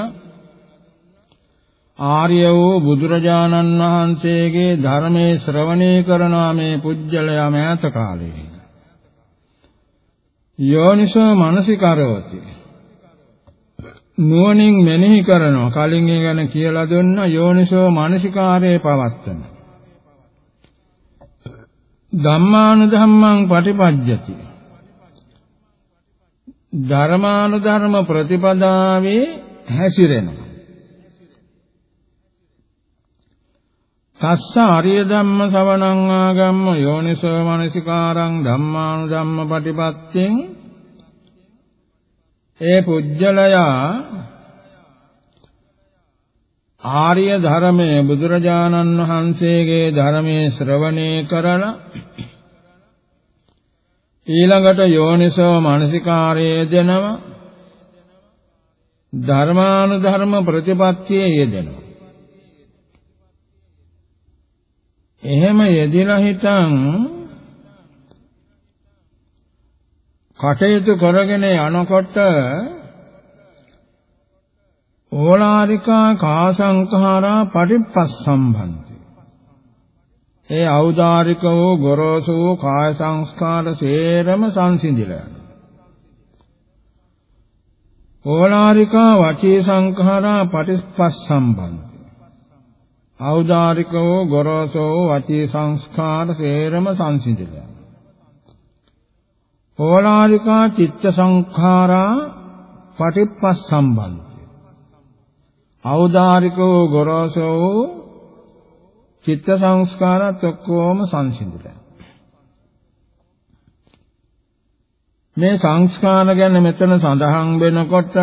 ආර්ය වූ බුදුරජාණන් වහන්සේගේ ධර්මයේ ශ්‍රවණය කරන මේ පුජ්‍යලයා මෑත කාලයේ. යෝනිසෝ මනසිකරෝති නුවණින් මෙනෙහි කරනවා. කලින් ඒ ගැන කියලා දුන්න යෝනිසෝ මනසිකාරයේ පවත්තන. ධම්මානුධම්මං පටිපජ්ජති. ධර්මානුධර්ම ප්‍රතිපදාවේ හැසිරෙනවා. තස්ස ආර්ය ධම්ම ශ්‍රවණං ආගම්ම යෝනිසෝ මනසිකාරං ධම්මානුධම්ම පටිපත්තිං. ඒ පුජ්‍යලයා ආර්ය ධර්මයේ බුදුරජාණන් වහන්සේගේ ධර්මයේ ශ්‍රවණය කරලා ඊළඟට යෝනිසෝ මානසිකාරයේ දෙනව ධර්මානුධර්ම ප්‍රතිපත්තියේ යෙදෙනවා. එහෙම යෙදিলা හිටන් කටයුතු කරගෙන යනකොට ඕලාරිකා කාසංඛාරා පටිපස්සම්භන්ති ඒ ඖදාරික වූ ගොරෝසු වූ කාය සංස්කාර සේරම සංසිඳිලා. ඕලාරිකා වචී සංඛාරා පටිපස්සම්භන්ති ඖදාරික වූ ගොරෝසු වූ වචී සංස්කාර සේරම සංසිඳිලා. ඕලාරිකා චිත්ත සංඛාරා පටිපස්සම්භන්ති ඖදාරිකෝ ගොරෝසෝ චිත්ත සංස්කාරات ඔක්කොම සංසිඳිලා. මේ සංස්කාර ගැන මෙතන සඳහන් වෙනකොට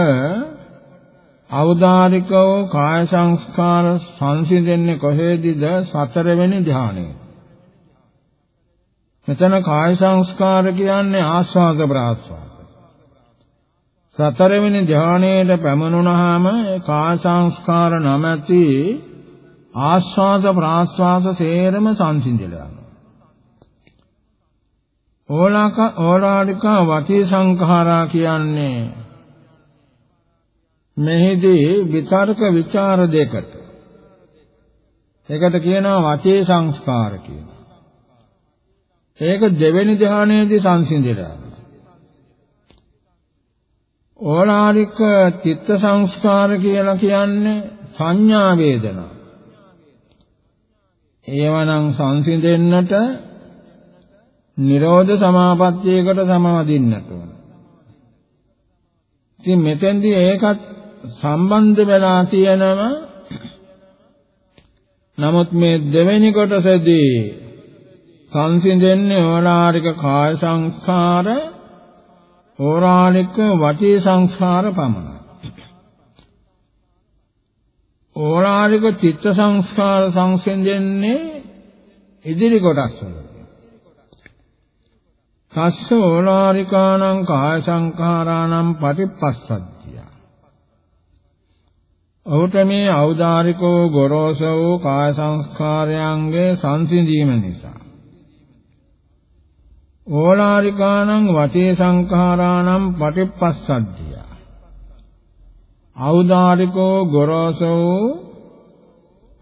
ඖදාරිකව කාය සංස්කාර සංසිඳෙන්නේ කොහේදීද? සතරවෙනි ධානයේ මෙතන කාය සංස්කාර කියන්නේ ආස්වාද ප්‍රාස්වාද. සතරවෙනි ධානයේට පැමුණුනහම කාය සංස්කාර නැමැති ආස්වාද ප්‍රාස්වාද සේරම සංසිඳිලා යනවා. ඕලාක ඕලාරික වටී සංඛාරා කියන්නේ මෙහිදී විතර්ක ਵਿਚාර දෙකට. ඒකට කියනවා වචේ සංස්කාර කියලා. ඒක දෙවෙනි ධානයේදී සංසිඳිලා යනවා. ඕලාරික චිත්ත සංස්කාර කියලා කියන්නේ සංඥා වේදනා. ඒවනම් සංසිඳෙන්නට නිරෝධ සමාපත්තියකට සමවදින්නට ඕන. ඉතින් මෙතෙන්දී ඒකත් සම්බන්ධ වෙලා තියෙනම නමුත් මේ දෙවෙනි කොටසදී සංසිඳෙන්නේ ඕලාරික කාය සංස්කාර ඕරානික වචී සංස්කාර පමණයි. ඕරානික චිත්ත සංස්කාර සංසිඳෙන්නේ ඉදිරි කොටස් වල. තස්ස ඕලාරිකාණං කාය සංඛාරාණං පටිපස්සද්ධිය. ඔහුට මේ ඖදාරිකෝ ගොරෝසෝ කාය සංස්කාරයන්ගේ සංසිඳීම නිසා ඕලාරිකාණං වචේ සංඛාරාණං පටිපස්සද්ධිය. ඖදාරිකෝ ගොරෝසෝ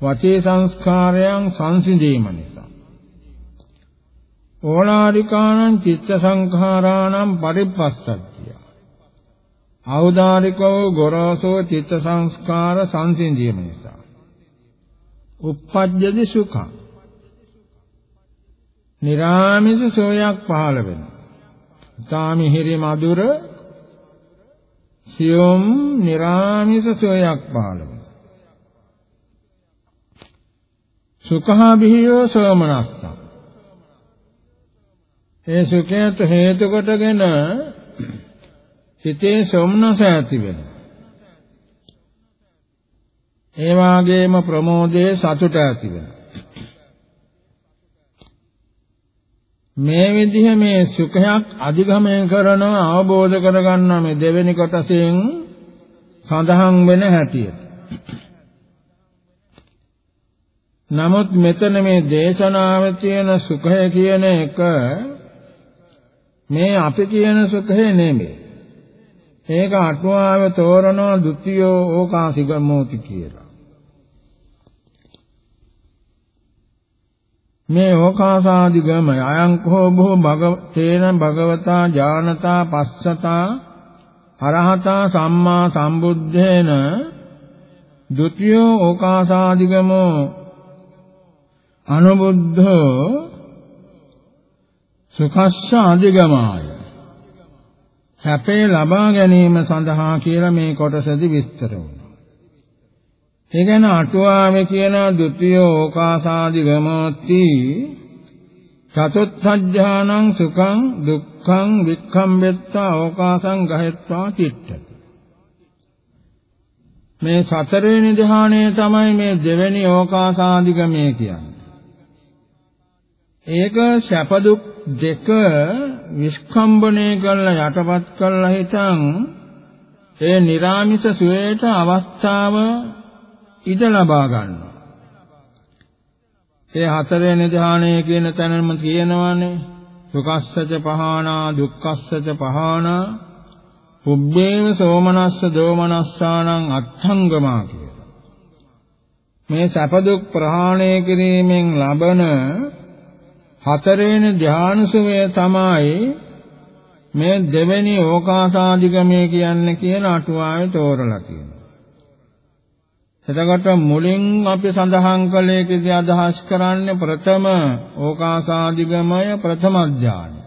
වචේ සංස්කාරයන් සංසිඳීම නිසා. ඕලාරිකාණං චිත්ත සංඛාරාණං පරිපස්සද්ධිය ඖදාරිකෝ ගොරෝසෝ චිත්ත සංස්කාර සංසිඳීම නිසා. uppajjati සුඛං. නිරාමිස සෝයක් පහළ වෙනවා. තාමිහිරි මధుර සියොම් නිරාමිස සෝයක් පහළ වෙනවා. සුඛා බිහියෝ සෝමනස්සං. ඒ සුඛයට හේතු කොටගෙන සිතේ සොම්නස ඇති වෙනවා. ඒ වාගේම ප්‍රමෝදයේ සතුට ඇති වෙනවා. මේ විදිහ මේ සුඛයක් අධිගමනය කරනවා අවබෝධ කරගන්නා මේ දෙවෙනි කොටසෙන් සඳහන් වෙන හැටියට. නමුත් මෙතන මේ දේශනාවේ තියෙන සුඛය කියන එක මේ අපි කියන සුඛය නෙමෙයි. ඒක අටුවාවේ තෝරනවා ဒ ුතියෝ ඕකාසිගමෝති කියලා. මේ ඕකාසාදිගම අයං කෝ බෝ භග තේන භගවතා ඥානතා පස්සතා අරහතා සම්මා සම්බුද්ධේන ဒ ුතියෝ ඕකාසාදිගමෝ අනුබුද්ධෝ සුඛස්ස අධිගමාය සැපේ ලබා ගැනීම සඳහා කියලා මේ කොටසදී විස්තර වුණා. ඒ කියන්නේ අටුවාවේ කියන ဒ ුතියෝ ඕකාසාදි ගමෝති චතුත්ථඥානං සුඛං දුක්ඛං වික්ඛම්බෙත්තා ඕකාසං ගහෙත්වා චිත්තති මේ සතරවෙනි ධ්‍යානය තමයි මේ දෙවෙනි ඕකාසාදිගමේ කියන්නේ. ඒක සැප දුක් දෙක නිෂ්කම්බණය කරලා යටපත් කරලා හිතන් ඒ निराமிස සුවේට අවස්ථාව ඉඩ ලබා ගන්නවා. ඒ හතරවෙනි ධානය කියන තැනම කියනවානේ සුඛස්සච පහානා දුක්ඛස්සච පහානා උබ්බේව සෝමනස්ස දෝමනස්සානං අත්ථංගමා කියලා. මේ සැප දුක් ප්‍රහාණය කිරීමෙන් ලබන හතරවෙනි ධානසුවය තමයි මේ දෙවෙනි ඕකාසාදිගමය කියන්නේ කියන අටුවාවේ තෝරලා තියෙනවා. එතකොට මුලින් අපි සඳහන් කළේ කිසි අදහස් කරන්නේ ප්‍රථම ඕකාසාදිගමය ප්‍රථම ඥානය.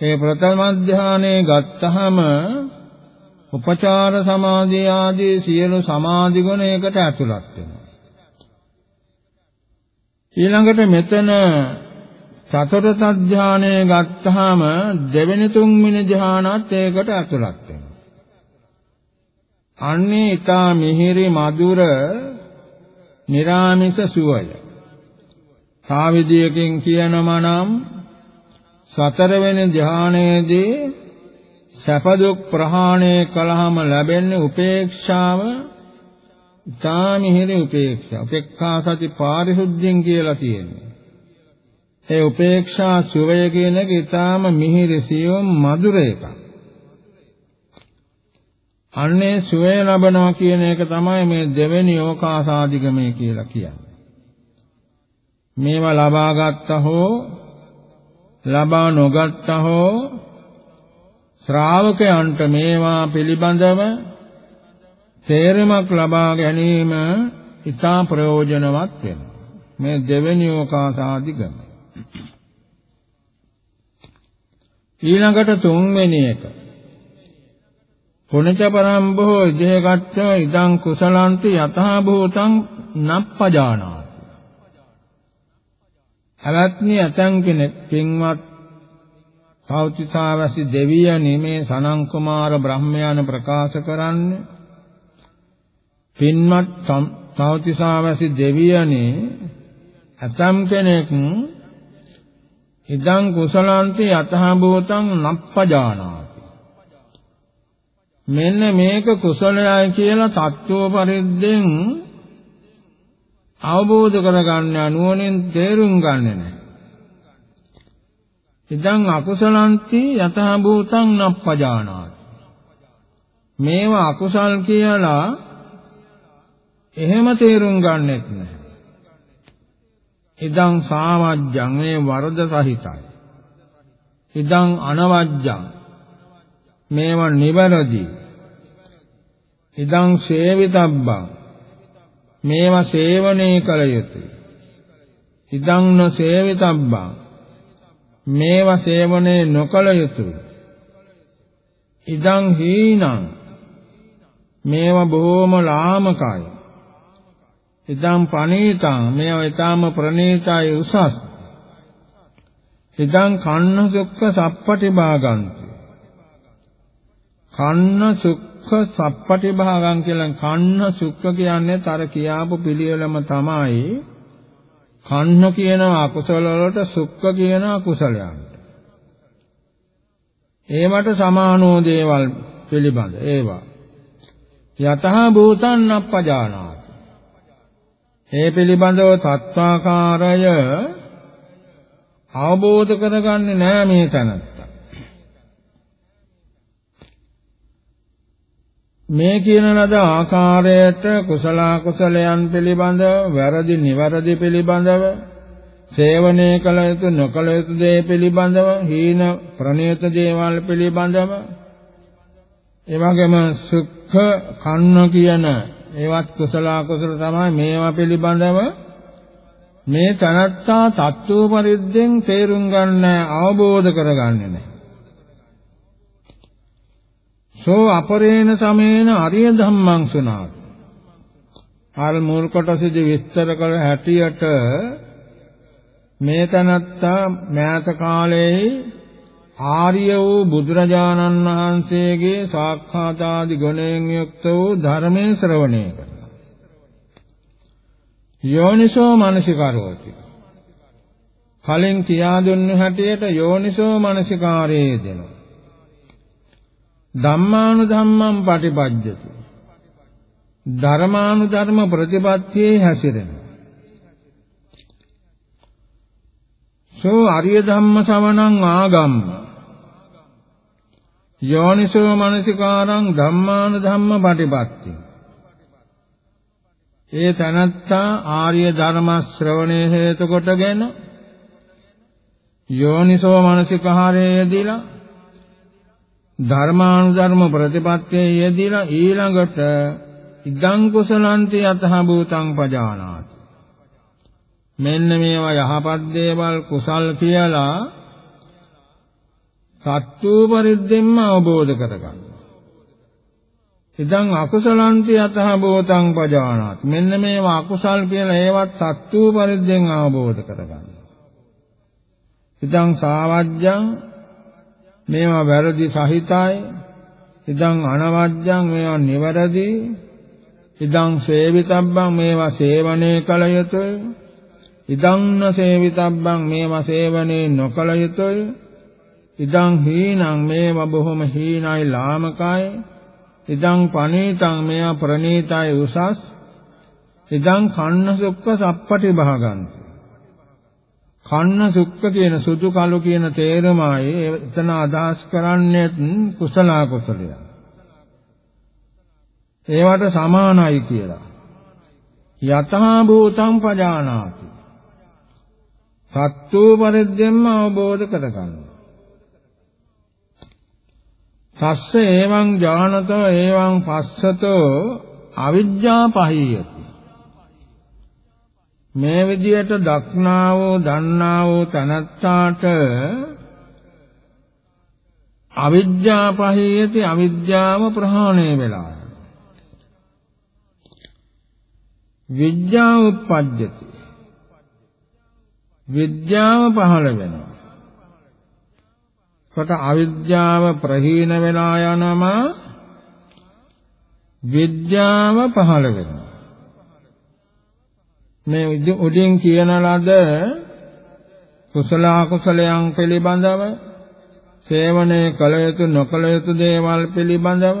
ඒ ප්‍රථම ඥානේ ගත්තහම උපචාර සමාධිය ආදී සියලු සමාධි ගුණ ඒකට ඇතුළත් වෙනවා. ඊළඟට මෙතන චතුර්ථ ඥානය ගත්තාම දෙවෙනි තුන්වෙනි ධ්‍යානත් ඒකට ඇතුළත් වෙනවා. අන්නේ ඊතා මිහිරි මధుර निराமிස සුවය. සාවිදියකින් කියනවා නම් සතරවෙනි ධානයේදී සැප දුක් ප්‍රහාණය කළාම ලැබෙන්නේ උපේක්ෂාව ඊතා මිහිරි උපේක්ෂා. උපේක්ඛා සති පාරිශුද්ධියෙන් කියලා තියෙනවා. ඒ උපේක්ෂා සුවය කියන එක ඊටාම මිහිරි සියුම් මధుර එකක්. අන්නේ සුවය ලබනවා කියන එක තමයි මේ දෙවෙනි ඕකාසාදිගමේ කියලා කියන්නේ. මේවා ලබා ගත්තා හෝ ලබා නොගත්තා හෝ ශ්‍රාවකයන්ට මේවා පිළිබඳව තේරුමක් ලබා ගැනීම ඉතා ප්‍රයෝජනවත් වෙනවා. මේ දෙවෙනි ඕකාසාදිගම. ඊළඟට තුන්වෙනි එක පුනච පරම්භෝ ඉදේකච්ච ඉදං කුසලන්ති යතහ භූතං නප්පජානාති. අවත්නි අතං කෙනෙක් පින්වත් පෞතිසාවසි දෙවියනි මේ සනං කුමාර බ්‍රහ්මයාන ප්‍රකාශ කරන්නේ පින්වත් පෞතිසාවසි දෙවියනි අතම් කෙනෙක් ඉදං කුසලන්ති යතහ භූතං නප්පජානාති මෙන්න මේක කුසලයයි කියලා තත්ත්ව පරිද්දෙන් අවබෝධ කරගන්න අනුවණෙන් තේරුම් ගන්නෙ නැහැ. ඉදං අකුසලන්ති යතහ භූතං නප්පජානාති. මේවා අකුසල් කියලා එහෙම තේරුම් ගන්නෙත් නැහැ. ඉදං සාමජ්ජං මේ වරද සහිතයි. ඉදං අනවජ්ජං මේවා නිවැරදි. ඉදං සේවිතබ්බං මේවා සේවනයේ කළ යුතුය. ඉදං නොසේවිතබ්බං මේවා සේවනයේ නොකළ යුතුය. ඉදං හීනං මේවා බොහෝම ලාමකයි. ඉදං පනීතං මේවා ඊටාම ප්‍රණීතයි උසස්. ඉදං කන්න සුක්ඛ සප්පටි භාගಂತಿ. කන්න සුක්ඛ සප්පටි භාගං කියලා කන්න සුක්ඛ කියන්නේ තර කියාපු පිළිවෙලම තමයි. කන්න කියන අකුසල වලට සුක්ඛ කියන අකුසලයන්ට. ඒවට සමානෝ දේවල් පිළිබඳ ඒවා යතහ භූතං අප්පජානාති ඒ පිළිබඳව තත්වාකාරය අවබෝධ කරගන්නේ නෑ මේ තැනත්තා මේ කියන ලද ආකාරයට කුසල කුසලයන් පිළිබඳ වැරදි නිවැරදි පිළිබඳව සේවනය කළ යුතු නොකළ යුතු දේ පිළිබඳව හීන ප්‍රණීත දේවල් පිළිබඳව එවැගේම සුඛ කන්න කියන ඒවත් කුසල අකුසල තමයි මේවා පිළිබඳව මේ තනත්තා තත්ත්ව පරිද්දෙන් තේරුම් ගන්න අවබෝධ කරගන්නේ නැහැ. සෝ අපරේණ සමේන අරිය ධම්මං සුනාති. ආල් මූල කොටසදී විස්තර කළ හැටියට මේ තනත්තා මෑත කාලයේ ආර්ය වූ බුදුරජාණන් වහන්සේගේ සාක්ඛාතාදි ගුණයෙන් යුක්ත වූ ධර්මයේ ශ්‍රවණය කරනවා. යෝනිසෝ මනසිකාරෝති. කලින් කියා දුන්න හැටියට යෝනිසෝ මනසිකාරයේ දෙනවා. ධම්මානු ධම්මං පටිපජ්ජති. ධර්මානු ධර්ම ප්‍රතිපත්තියේ හැසිරෙනවා. සෝ අරිය ධම්ම ශ්‍රවණං ආගම්ම යෝනිසෝ මනසිකාරං ධම්මාන ධම්ම පටිපatti ඒ තනත්තා ආර්ය ධර්ම ශ්‍රවණය හේතු කොටගෙන යෝනිසෝ මනසිකාරයේ යෙදিলা ධර්මානුධර්ම ප්‍රතිපත්තියේ යෙදিলা ඊළඟට ඉදං කුසලන්ති යතහ භූතං පජානාති මෙන්න මේවා යහපත් දේවල් කුසල් කියලා සත්‍යෝ පරිද්දෙන්ම අවබෝධ කරගන්න. ඉදං අකුසලන්ති යතහ බෝතං පජානාති. මෙන්න මේවා අකුසල් කියලා ඒවත් සත්‍යෝ පරිද්දෙන් අවබෝධ කරගන්න. ඉදං සාවජ්ජං මේවා වැරදි සහිතයි. ඉදං අනවජ්ජං මේවා නිවැරදි. ඉදං සේවිතබ්බං මේවා සේවනයේ කල යුතුය. ඉදං නසේවිතබ්බං මේව සේවනේ නොකල යුතුය ඉදං හීනං මේව බොහොම හීනයි ලාමකයි ඉදං පනීතං මේව ප්‍රනීතයි උසස් ඉදං කන්න සුක්ක සප්පටි භාගන්ති කන්න සුක්ක කියන සුදු කළු කියන තේරමයි එතන අදහස් කරන්නේ කුසල කුසලය ඒවට සමානයි කියලා යතහා භූතං පජානාති සත්වෝ පරිද්දෙන්ම අවබෝධ කරගන්නවා. තස්ස එවං ඥානතෝ එවං පස්සතෝ අවිජ්ජා පහියති. මේ විදියට දක්නා වූ දන්නා වූ තනත්තාට අවිජ්ජා පහියති අවිජ්ජාව ප්‍රහාණය වෙලා විද්‍යාව උප්පජ්ජති විද්‍යාව පහළ වෙනවා. කොට අවිද්‍යාව ප්‍රහීන වෙලා යනම විද්‍යාව පහළ වෙනවා. මේ උඩින් කියන ලද කුසල අකුසලයන් පිළිබඳව සේවනයේ කළ යුතු නොකළ යුතු දේවල් පිළිබඳව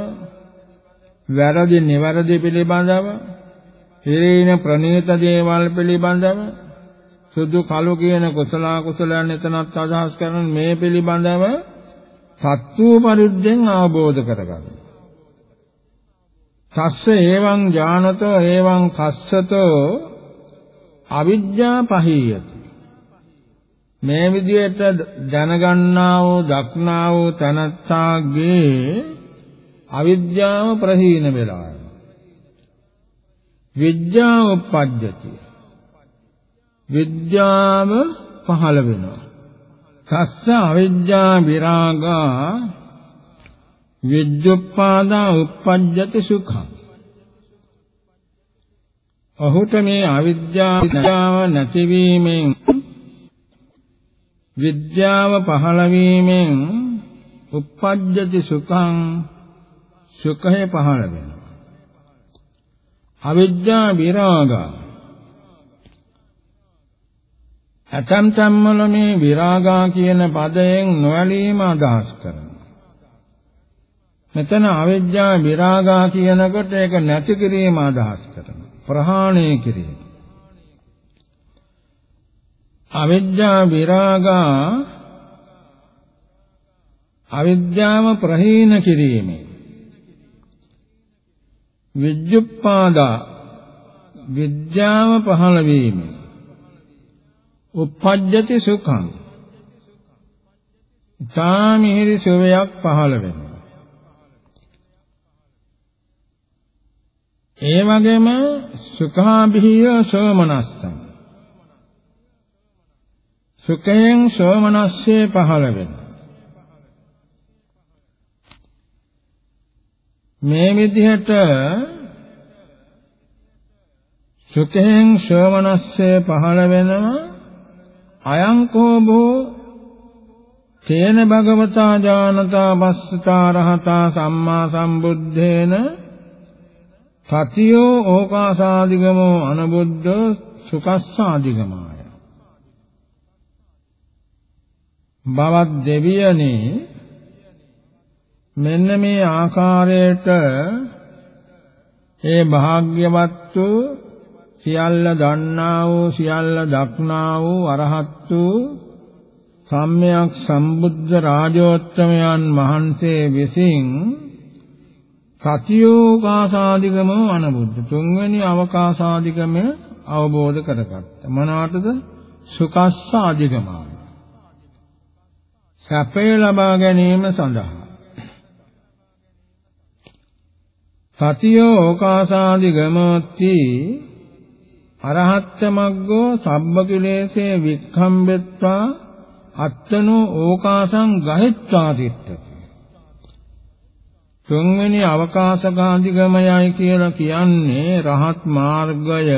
වැරදි නිවැරදි පිළිබඳව හිරින ප්‍රණීත දේවල් පිළිබඳව සුදු කළු කියන කුසල කුසලයන් එතනත් අදහස් කරන මේ පිළිබඳව සත්‍යෝ පරිද්දෙන් අවබෝධ කරගන්න. තස්ස එවං ඥානතෝ එවං කස්සතෝ අවිද්‍යා පහීයති. මේ විදිහට දැනගන්නා වූ දක්නා වූ තනත්තාගේ අවිද්‍යාව ප්‍රහීන වෙලා විද්‍යාව උප්පජ්ජති. විද්‍යාව පහළ වෙනවා. තස්ස අවිද්‍යා විරාගා විද්‍යුප්පාදා උප්පජ්ජති සුඛං. ඔහුට මේ අවිද්‍යාව නැතිවීමෙන් විද්‍යාව පහළ වීමෙන් උප්පජ්ජති සුඛං සුඛය පහළ වෙනවා. අවිද්‍යා විරාගා. ඇතම් තම්මල මේ විරාගා කියන පදයෙන් නොඇලීම අදහස් කරනවා. මෙතන අවිද්‍යා විරාගා කියනකොට ඒක නැති කිරීම අදහස් කරනවා. ප්‍රහාණය කිරීම. අවිද්‍යා විරාගා අවිද්‍යාව ප්‍රහීන කිරීමේ. විද්‍යුප්පාදා විද්‍යාව පහළ වීමේ. උප්පජ්ජති සුඛං. තාමිහිරි සුවයක් පහළ වෙනවා. ඒ වගේම සුඛාභිය සෝමනස්සං සුඛයෙන් සෝමනස්සේ පහළ වෙනවා. මේ විදිහට සුඛයෙන් සෝමනස්සේ පහළ වෙනවා අයං කෝබෝ තේන භගවතා ඥානතා පස්සතා රහතා සම්මා සම්බුද්ධේන සතියෝ ඕකාසාදිගමෝ අනබුද්ධ සුකස්සාදිගමා බවත් දෙවියනේ මෙන්න මේ ආකාරයට ඒ භාග්‍යවත් වූ සියල්ල දන්නා වූ සියල්ල දක්නා වූ අරහත් වූ සම්්‍යක් සම්බුද්ධ රාජෝත්තමයන් වහන්සේ විසින් සතියෝකාසාදිගම අනබුද්ධ. තුන්වෙනි අවකාශාදිගම අවබෝධ කරගත්ත. මොනවාටද? සුකස්සාදිගමයි සැපය ලබා ගැනීම සඳහා. සතියෝ ඕකාසාදි ගමෝත්ති අරහත් මග්ගෝ සබ්බ කිලේසේ වික්ඛම්බෙත්වා අත්තනෝ ඕකාසං ගහෙත්වා තිට්ඨති තුන්වෙනි අවකාශගාන්ධිගමයයි කියලා කියන්නේ රහත් මාර්ගය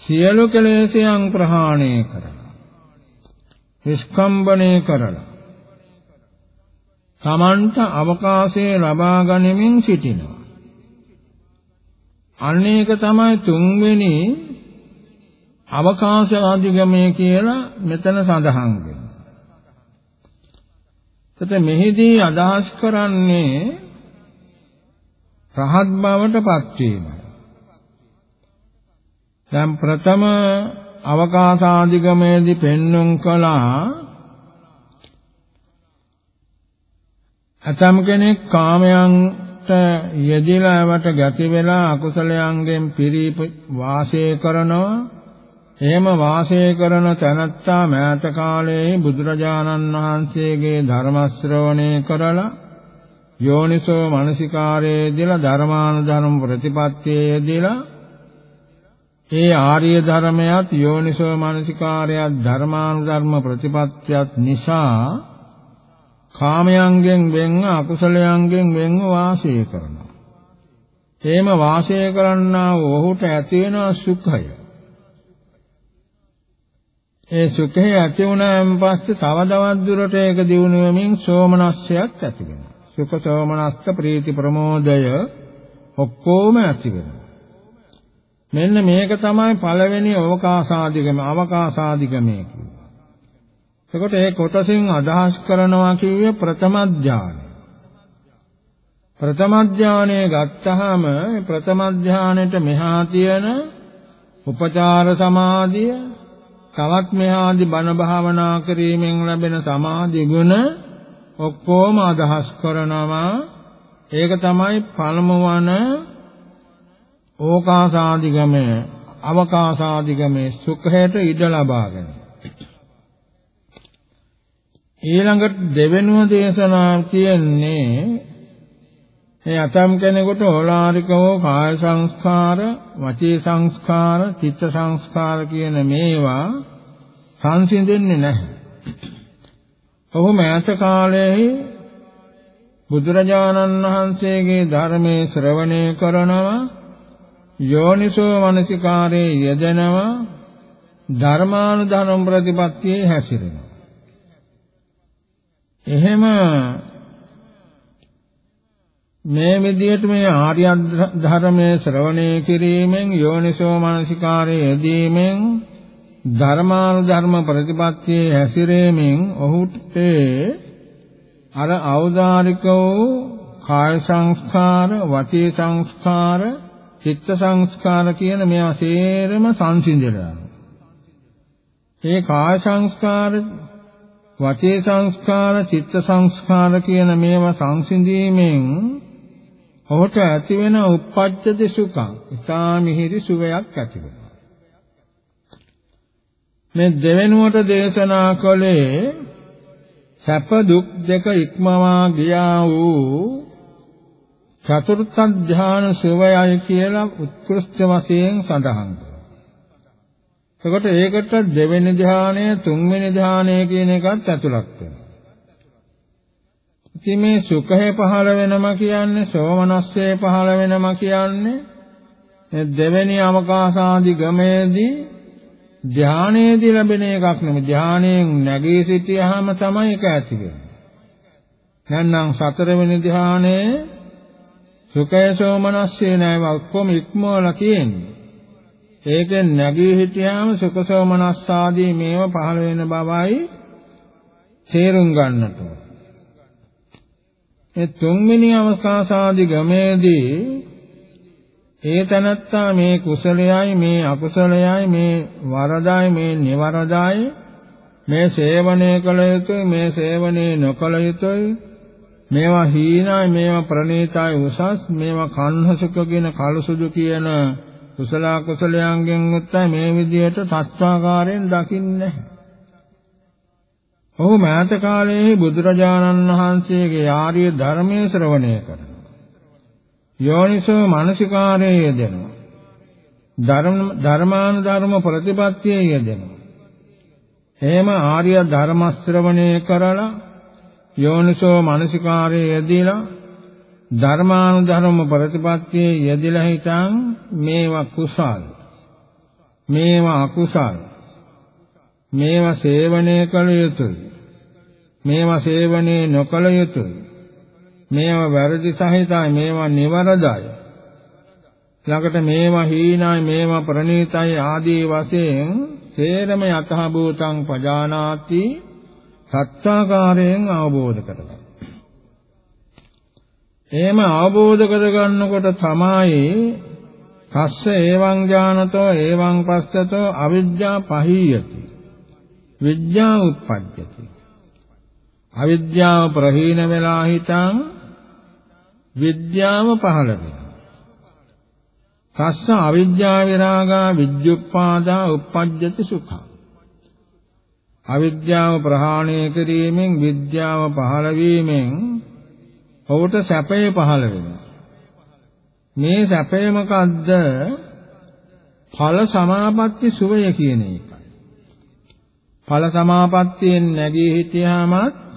සියලු කෙලෙසයන් ප්‍රහාණය කරන නිෂ්කම්බණය කරලා තමන්ට අවකාශය ලබා ගනිමින් සිටිනවා. අන්න ඒක තමයි තුන්වෙනි අවකාශ අධිගමය කියලා මෙතන සඳහන් වෙනවා. එතකොට මෙහිදී අදහස් කරන්නේ රහත් බවට පත්වීමයි. දැන් ප්‍රථම අවකාශාදිගමේදී පෙන්눔 කළා අතම් කෙනෙක් කාමයන්ට යෙදিলা වට ගති වෙලා අකුසලයන්ගෙන් පිරී වාසය කරනවා එහෙම වාසය කරන තැනැත්තා මෑත කාලයේ බුදුරජාණන් වහන්සේගේ ධර්ම ශ්‍රවණය කරලා යෝනිසෝ මනසිකාරයේ දීලා ධර්මානුධර්ම ප්‍රතිපත්තියේ දීලා ඒ ආර්ය ධර්මයත් යෝනිසෝ මානසිකාරයත් ධර්මානුධර්ම ප්‍රතිපත්තියත් නිසා කාමයන්ගෙන් වෙන්ව අකුසලයන්ගෙන් වෙන්ව වාසය කරනවා. එහෙම වාසය කරන්නා වූ ඔහුට ඇති වෙන සුඛය. ඒ සුඛය ඇති වුණාන් පස්සේ තව තවත් දුරට ඒක දියුණු වෙමින් සෝමනස්සයක් ඇති වෙනවා. සුඛ සෝමනස්ස ප්‍රීති ප්‍රමෝදය ඔක්කොම ඇති වෙනවා. මෙන්න මේක තමයි පළවෙනි අවකාශාදිගම අවකාශාදිගමේ කිව්වේ. එතකොට ඒ කොටසින් අදහස් කරනවා කිව්වේ ප්‍රථම ඥානය. ප්‍රථම ඥානය ගත්තාම ප්‍රථම ඥානෙට මෙහා තියෙන උපචාර සමාධිය තවත් මෙහාදි බණ භාවනා කිරීමෙන් ලැබෙන සමාධි ගුණ ඔක්කොම අදහස් කරනවා. ඒක තමයි පළමු වන ඕකාසාදිගමේ අවකාශාදිගමේ සුඛයට ඉඩ ලබාගෙන ඊළඟට දෙවෙනුව දේශනා කියන්නේ මේ අතම් කෙනෙකුට ඕලාරිකව කාය සංස්කාර, වචී සංස්කාර, චිත්ත සංස්කාර කියන මේවා සංසිඳෙන්නේ නැහැ. ඔහු මෑත කාලයේ බුදුරජාණන් වහන්සේගේ ධර්මයේ ශ්‍රවණය කරනවා යෝනිසෝ මනසිකාරයේ යෙදෙනවා ධර්මානුධර්ම ප්‍රතිපත්තියේ හැසිරෙනවා එහෙම මේ විදිහට මේ ආර්ය ධර්මයේ ශ්‍රවණය කිරීමෙන් යෝනිසෝ මනසිකාරයේ යෙදීමෙන් ධර්මානුධර්ම ප්‍රතිපත්තියේ හැසිරීමෙන් ඔහුට අර ඖදාරික වූ කාය සංස්කාර, වචී සංස්කාර, චිත්ත සංස්කාර කියන මේවා සේරම සංසිඳලා යනවා. ඒ කාය සංස්කාර, වචේ සංස්කාර, චිත්ත සංස්කාර කියන මේවා සංසිඳීමෙන් ඔහුට ඇති වෙන උප්පච්චති සුඛං. ඊටා මිහිරි සුවයක් ඇති වෙනවා. මේ දෙවෙනුවට දේශනා කළේ සැප දුක් දෙක ඉක්මවා ගියා වූ චතුර්ථ ධාන සුවයයි කියලා උත්කෘෂ්ඨ වශයෙන් සඳහන් කරනවා. එතකොට ඒකට දෙවෙනි ධානය, තුන්වෙනි ධානය කියන එකත් ඇතුළත් වෙනවා. ඉතින් මේ සුඛය පහළ වෙනවා කියන්නේ, සෝමනස්සේ පහළ වෙනවා කියන්නේ මේ දෙවෙනි අවකාශාදී ගමේදී ධානයේදී ලැබෙන එකක් නෙමෙයි. ධානයෙන් නැගී සිටියාම තමයි ඒක ඇති වෙන්නේ. නැත්නම් සතරවෙනි ධානයේ සුඛය සෝමනස්සේ නෑව ඔක්කොම ඉක්මවලා තියෙන්නේ. ඒකෙන් නැගී හිටියාම සුඛ සෝමනස් ආදී මේව පහළ වෙන බවයි තේරුම් ගන්නට. ඒ තුන්වෙනි අවස්ථාසාදී ගමේදී ඒ තනත්තා මේ කුසලයයි මේ අකුසලයයි මේ වරදයි මේ නිවරදයි මේ සේවනය කළ යුතුයි මේ සේවනයේ නොකළ යුතුයි. මේවා හීනයි මේවා ප්‍රණීතයි උසස් මේවා කන්හසුක කියන කලසුදු කියන කුසල කුසලයන්ගෙන් උත්තර මේ විදිහට සත්‍වාකාරයෙන් දකින්නේ ඔහු මෑත කාලයේ බුදුරජාණන් වහන්සේගේ ආර්ය ධර්මයේ ශ්‍රවණය කරනවා. යෝනිසෝ මානසිකාරයේ යෙදෙනවා. ධර්ම ධර්මානුධර්ම ප්‍රතිපත්තියේ යෙදෙනවා. එහෙම ආර්ය ධර්ම ශ්‍රවණය කරලා යෝනිසෝ මනසිකාරයේ යෙදিলা ධර්මානුධර්ම ප්‍රතිපත්තියේ යෙදিলা හිටන් මේවා කුසල් මේවා අකුසල් මේවා සේවනය කළ යුතුයි මේවා සේවනය නොකළ යුතුයි මේවා වැරදි සහිතයි මේවා නිවරදයි ළඟට මේවා හීනයි මේවා ප්‍රණීතයි ආදී වශයෙන් සේරම යතහ භූතං පජානාති සත්‍යාකාරයෙන් අවබෝධ කරගන්න. එහෙම අවබෝධ කරගන්නකොට තමයි කස්ස ඒවං ඥානතෝ ඒවං පස්සතෝ අවිද්‍යා පහීයති. විද්‍යා උප්පජ්ජති. අවිද්‍යාව ප්‍රහීන වෙලා හිටන් විද්‍යාව පහළ වෙනවා. කස්ස අවිද්‍යා විරාගා විද්‍යුප්පාදා උප්පජ්ජති සුඛං. අවිද්‍යාව ප්‍රහාණය කිරීමෙන් විද්‍යාව පහළ වීමෙන් ඔහුට සැපය පහළ වෙනවා. මේ සැපය මොකද්ද? ඵල සමාපatti සුවය කියන එකයි. ඵල සමාපත්තියෙන් නැගී හිටියාමත්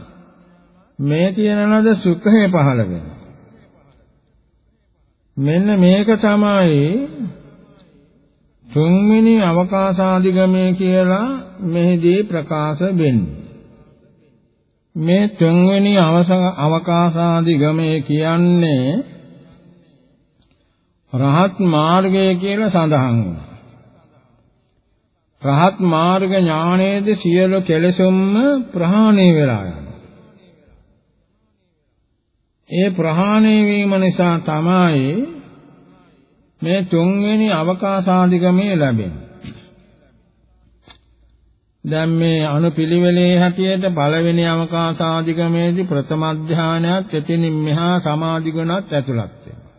මේ කියන ලද සුඛය පහළ වෙනවා. මෙන්න මේක තමයි තුන්වෙනි අවකාශාදිගමය කියලා මෙහිදී ප්‍රකාශ වෙන්නේ. මේ තුන්වෙනි අවකාශාදිගමය කියන්නේ රහත් මාර්ගය කියලා සඳහන් වෙනවා. රහත් මාර්ග ඥානයේදී සියලු කෙලෙසුම්ම ප්‍රහාණය වෙලා යනවා. ඒ ප්‍රහාණය වීම නිසා තමයි මේ තුන්වෙනි අවකාශාදිගමේ ලැබෙන. දැන් මේ අනුපිළිවෙලේ හැටියට පළවෙනි අවකාශාධිගමේදී ප්‍රථම ධානයත් එතනින් මෙහා සමාධි ගුණත් ඇතුළත් වෙනවා.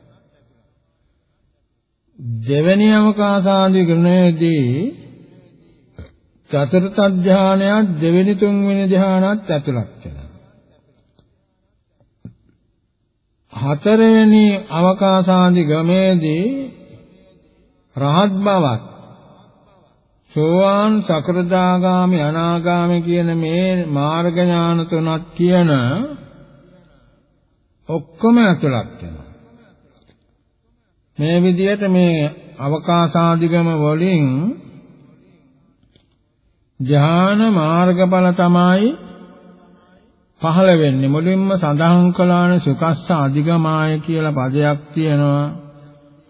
දෙවෙනි අවකාශාධිගමේදී චතුර්ථ ධානයත් දෙවෙනි තුන්වෙනි ධානයත් ඇතුළත් වෙනවා. හතරවෙනි අවකාශාධිගමේදී රහත් බවත් සෝවාන් සකෘදාගාමි අනාගාමි කියන මේ මාර්ග ඥාන තුනක් කියන ඔක්කොම ඇතුළත් වෙනවා. මේ විදිහට මේ අවකාශාදිගම වලින් ඥාන මාර්ගඵල තමයි පහළ වෙන්නේ මුලින්ම සඳහන් කළානේ සුකස්ස අධිගමාය කියලා පදයක් තියෙනවා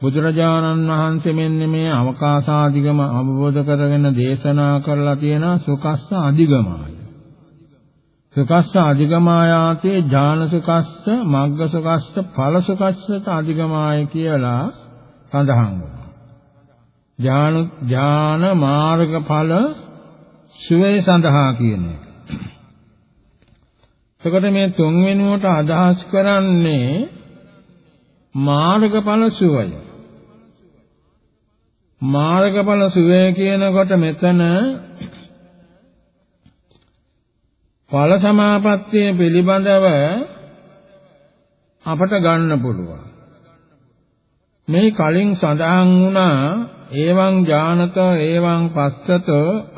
බුදුරජාණන් වහන්සේ මෙන්න මේ අවකාශාදිගම අවබෝධ කරගෙන දේශනා කරලා තියෙන සුකස්ස අධිගමයි. සුකස්ස අධිගමායාතේ ඥාන සුකස්ස මග්ග සුකස්ස ඵල සුකස්සත අධිගමාය කියලා සඳහන් වෙනවා. ඥාන ඥාන මාර්ග ඵල සුවේ සඳහා කියන එක. එතකොට මේ තුන් වෙනුවට අදහස් කරන්නේ මාර්ගඵල සුවය. මාර්ගඵල සුවේ කියනකොට මෙතන ඵල සමාපත්තිය පිළිබඳව අපට ගන්න පුළුවන්. මේ කලින් සඳහන් වුණා ඒවං ඥානත ඒවං පස්සත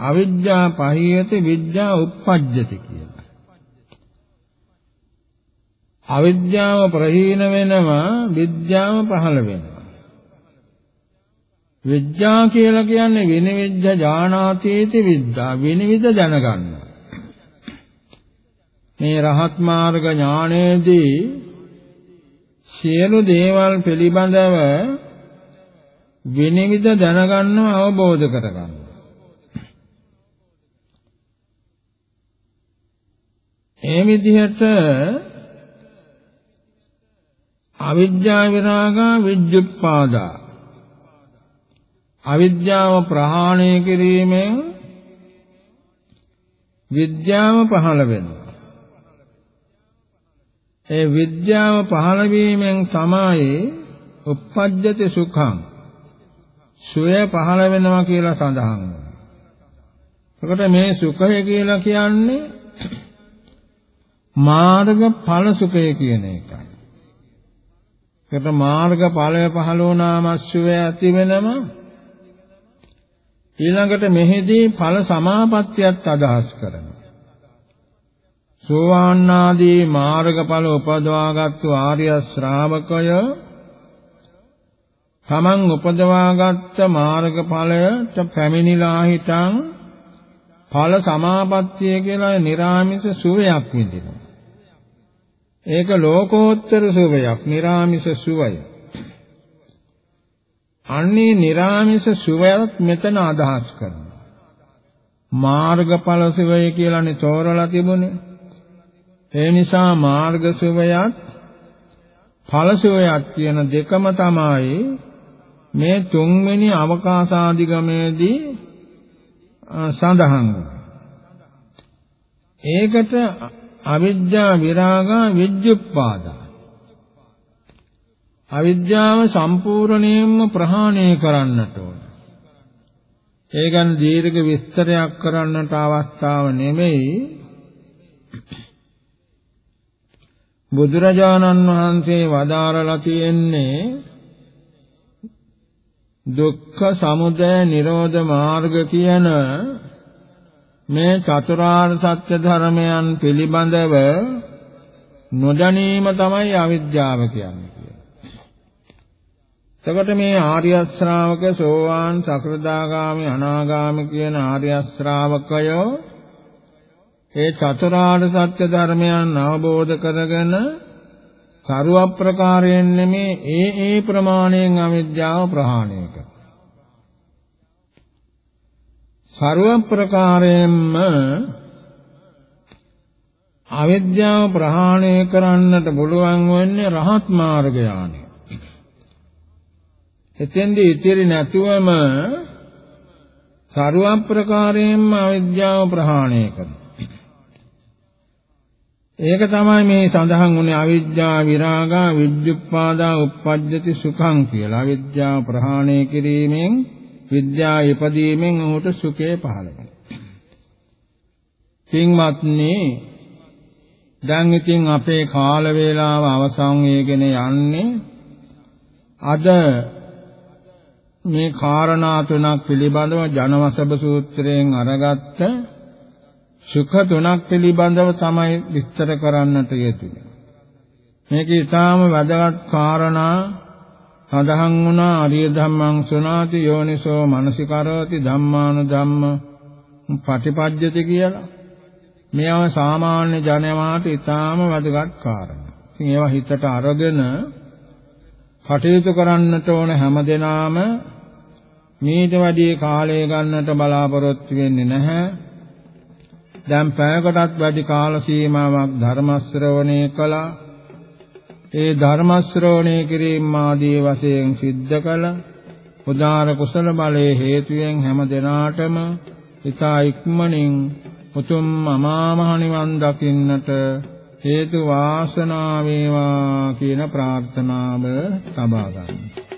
අවිජ්ජා පහියති විද්‍යා උප්පජ්ජති කියලා. අවිද්‍යාව ප්‍රහීන වෙනවා විද්‍යාව පහළ වෙනවා. විද්‍යා කියලා කියන්නේ විනිවිද්ද ඥානාතීති විද්‍යා විනිවිද දැනගන්න. මේ රහත් මාර්ග ඥානයේදී සියලු දේවල් පිළිබඳව විනිවිද දැනගන්නව අවබෝධ කරගන්න. ඒ විදිහට අවිද්‍යා විරාගා විජ්ජුප්පාදා අවිද්‍යාව ප්‍රහාණය කිරීමෙන් විද්‍යාව පහළ වෙනවා. ඒ විද්‍යාව පහළ වීමෙන් තමයි උප්පජ්ජති සුඛං සුවය පහළ වෙනවා කියලා සඳහන් වෙනවා. එතකොට මේ සුඛය කියලා කියන්නේ මාර්ග ඵල සුඛය කියන එකයි. ඒකට මාර්ග ඵලය පහළ වුණාම සුවය ඇති වෙනම ඊළඟට මෙහිදී ඵල සමාපත්තියත් අදහස් කරනවා. සෝවාන් ආදී මාර්ගඵල උපදවාගත්තු ආර්ය ශ්‍රාවකය තමන් උපදවාගත්ත මාර්ගඵලයට පැමිණිලා හිටන් ඵල සමාපත්තිය කියලා නිර්ාමිස සුවයක් විඳිනවා. ඒක ලෝකෝත්තර සුවයක්, निराமிස සුවය. අන්නේ निराமிස සුවයත් මෙතන අදහස් කරනවා. මාර්ගඵල සුවය කියලානේ තෝරලා තිබුණේ. ඒ නිසා මාර්ග සුවයත් ඵල සුවයත් කියන දෙකම තමයි මේ තුන්වෙනි අවකාශාදිගමේදී සඳහන් ඒකට අවිද්‍යා විරාගා විජ්ජුප්පාදා අවිද්‍යාව සම්පූර්ණයෙන්ම ප්‍රහාණය කරන්නට ඕන. ඒ ගැන දීර්ඝ විස්තරයක් කරන්නට අවස්ථාව නෙමෙයි. බුදුරජාණන් වහන්සේ වදාරලා තියෙන්නේ දුක්ඛ සමුදය නිරෝධ මාර්ග කියන මේ චතුරාර්ය සත්‍ය ධර්මයන් පිළිබඳව නොදැනීම තමයි අවිද්‍යාව කියන්නේ. එතකොට මේ ආර්ය ශ්‍රාවක සෝවාන් සකෘදාගාමි අනාගාමි කියන ආර්ය ශ්‍රාවකයෝ ඒ චතුරාර්ය සත්‍ය ධර්මයන් අවබෝධ කරගෙන සරුව ප්‍රකාරයෙන් නෙමේ ඒ ඒ ප්‍රමාණයෙන් අවිද්‍යාව ප්‍රහාණය කර. සරුව ප්‍රකාරයෙන්ම අවිද්‍යාව ප්‍රහාණය කරන්නට පුළුවන් වෙන්නේ රහත් මාර්ගයානේ. එතෙන්දී ඉතිරි නැතුවම සර්ව ප්‍රකාරයෙන්ම අවිද්‍යාව ප්‍රහාණය කරනවා. ඒක තමයි මේ සඳහන් වුණේ අවිද්‍යා විරාගා විද්‍යුප්පාදා uppajjati සුඛං කියලා. අවිද්‍යාව ප්‍රහාණය කිරීමෙන් විද්‍යාව ඉපදීමෙන් ඔහුට සුඛය පහළ වෙනවා. පින්වත්නි දැන් ඉතින් අපේ කාල වේලාව අවසන් වෙගෙන යන්නේ අද මේ කාරණා තුනක් පිළිබඳව ජනවසබ සූත්‍රයෙන් අරගත්ත සුඛ තුනක් පිළිබඳව තමයි විස්තර කරන්නට යෙදුනේ. මේක ඊටාම වැදගත් කාරණා සඳහන් වුණා අරිය ධම්මං සුනාති යෝනිසෝ මනසිකරෝති ධම්මානු ධම්ම පටිපජ්ජති කියලා. මේවා සාමාන්‍ය ජනයාට ඊටාම වැදගත් කාරණා. ඉතින් ඒවා හිතට අරගෙන කටයුතු කරන්නට ඕන හැමදෙනාම මීට වැඩි කාලය ගන්නට බලාපොරොත්තු වෙන්නේ නැහැ. දැන් පැයකටත් වැඩි කාල සීමාවක් ධර්ම ශ්‍රවණය කළා. ඒ ධර්ම ශ්‍රවණය කිරීම ආදී වශයෙන් සිද්ධ කළ උදාර කුසල බලයේ හේතුයෙන් හැම දිනාටම ඊතා ඉක්මනින් උතුම් අමා මහ නිවන් දකින්නට හේතු වාසනා වේවා කියන ප්‍රාර්ථනාව තබා ගන්නවා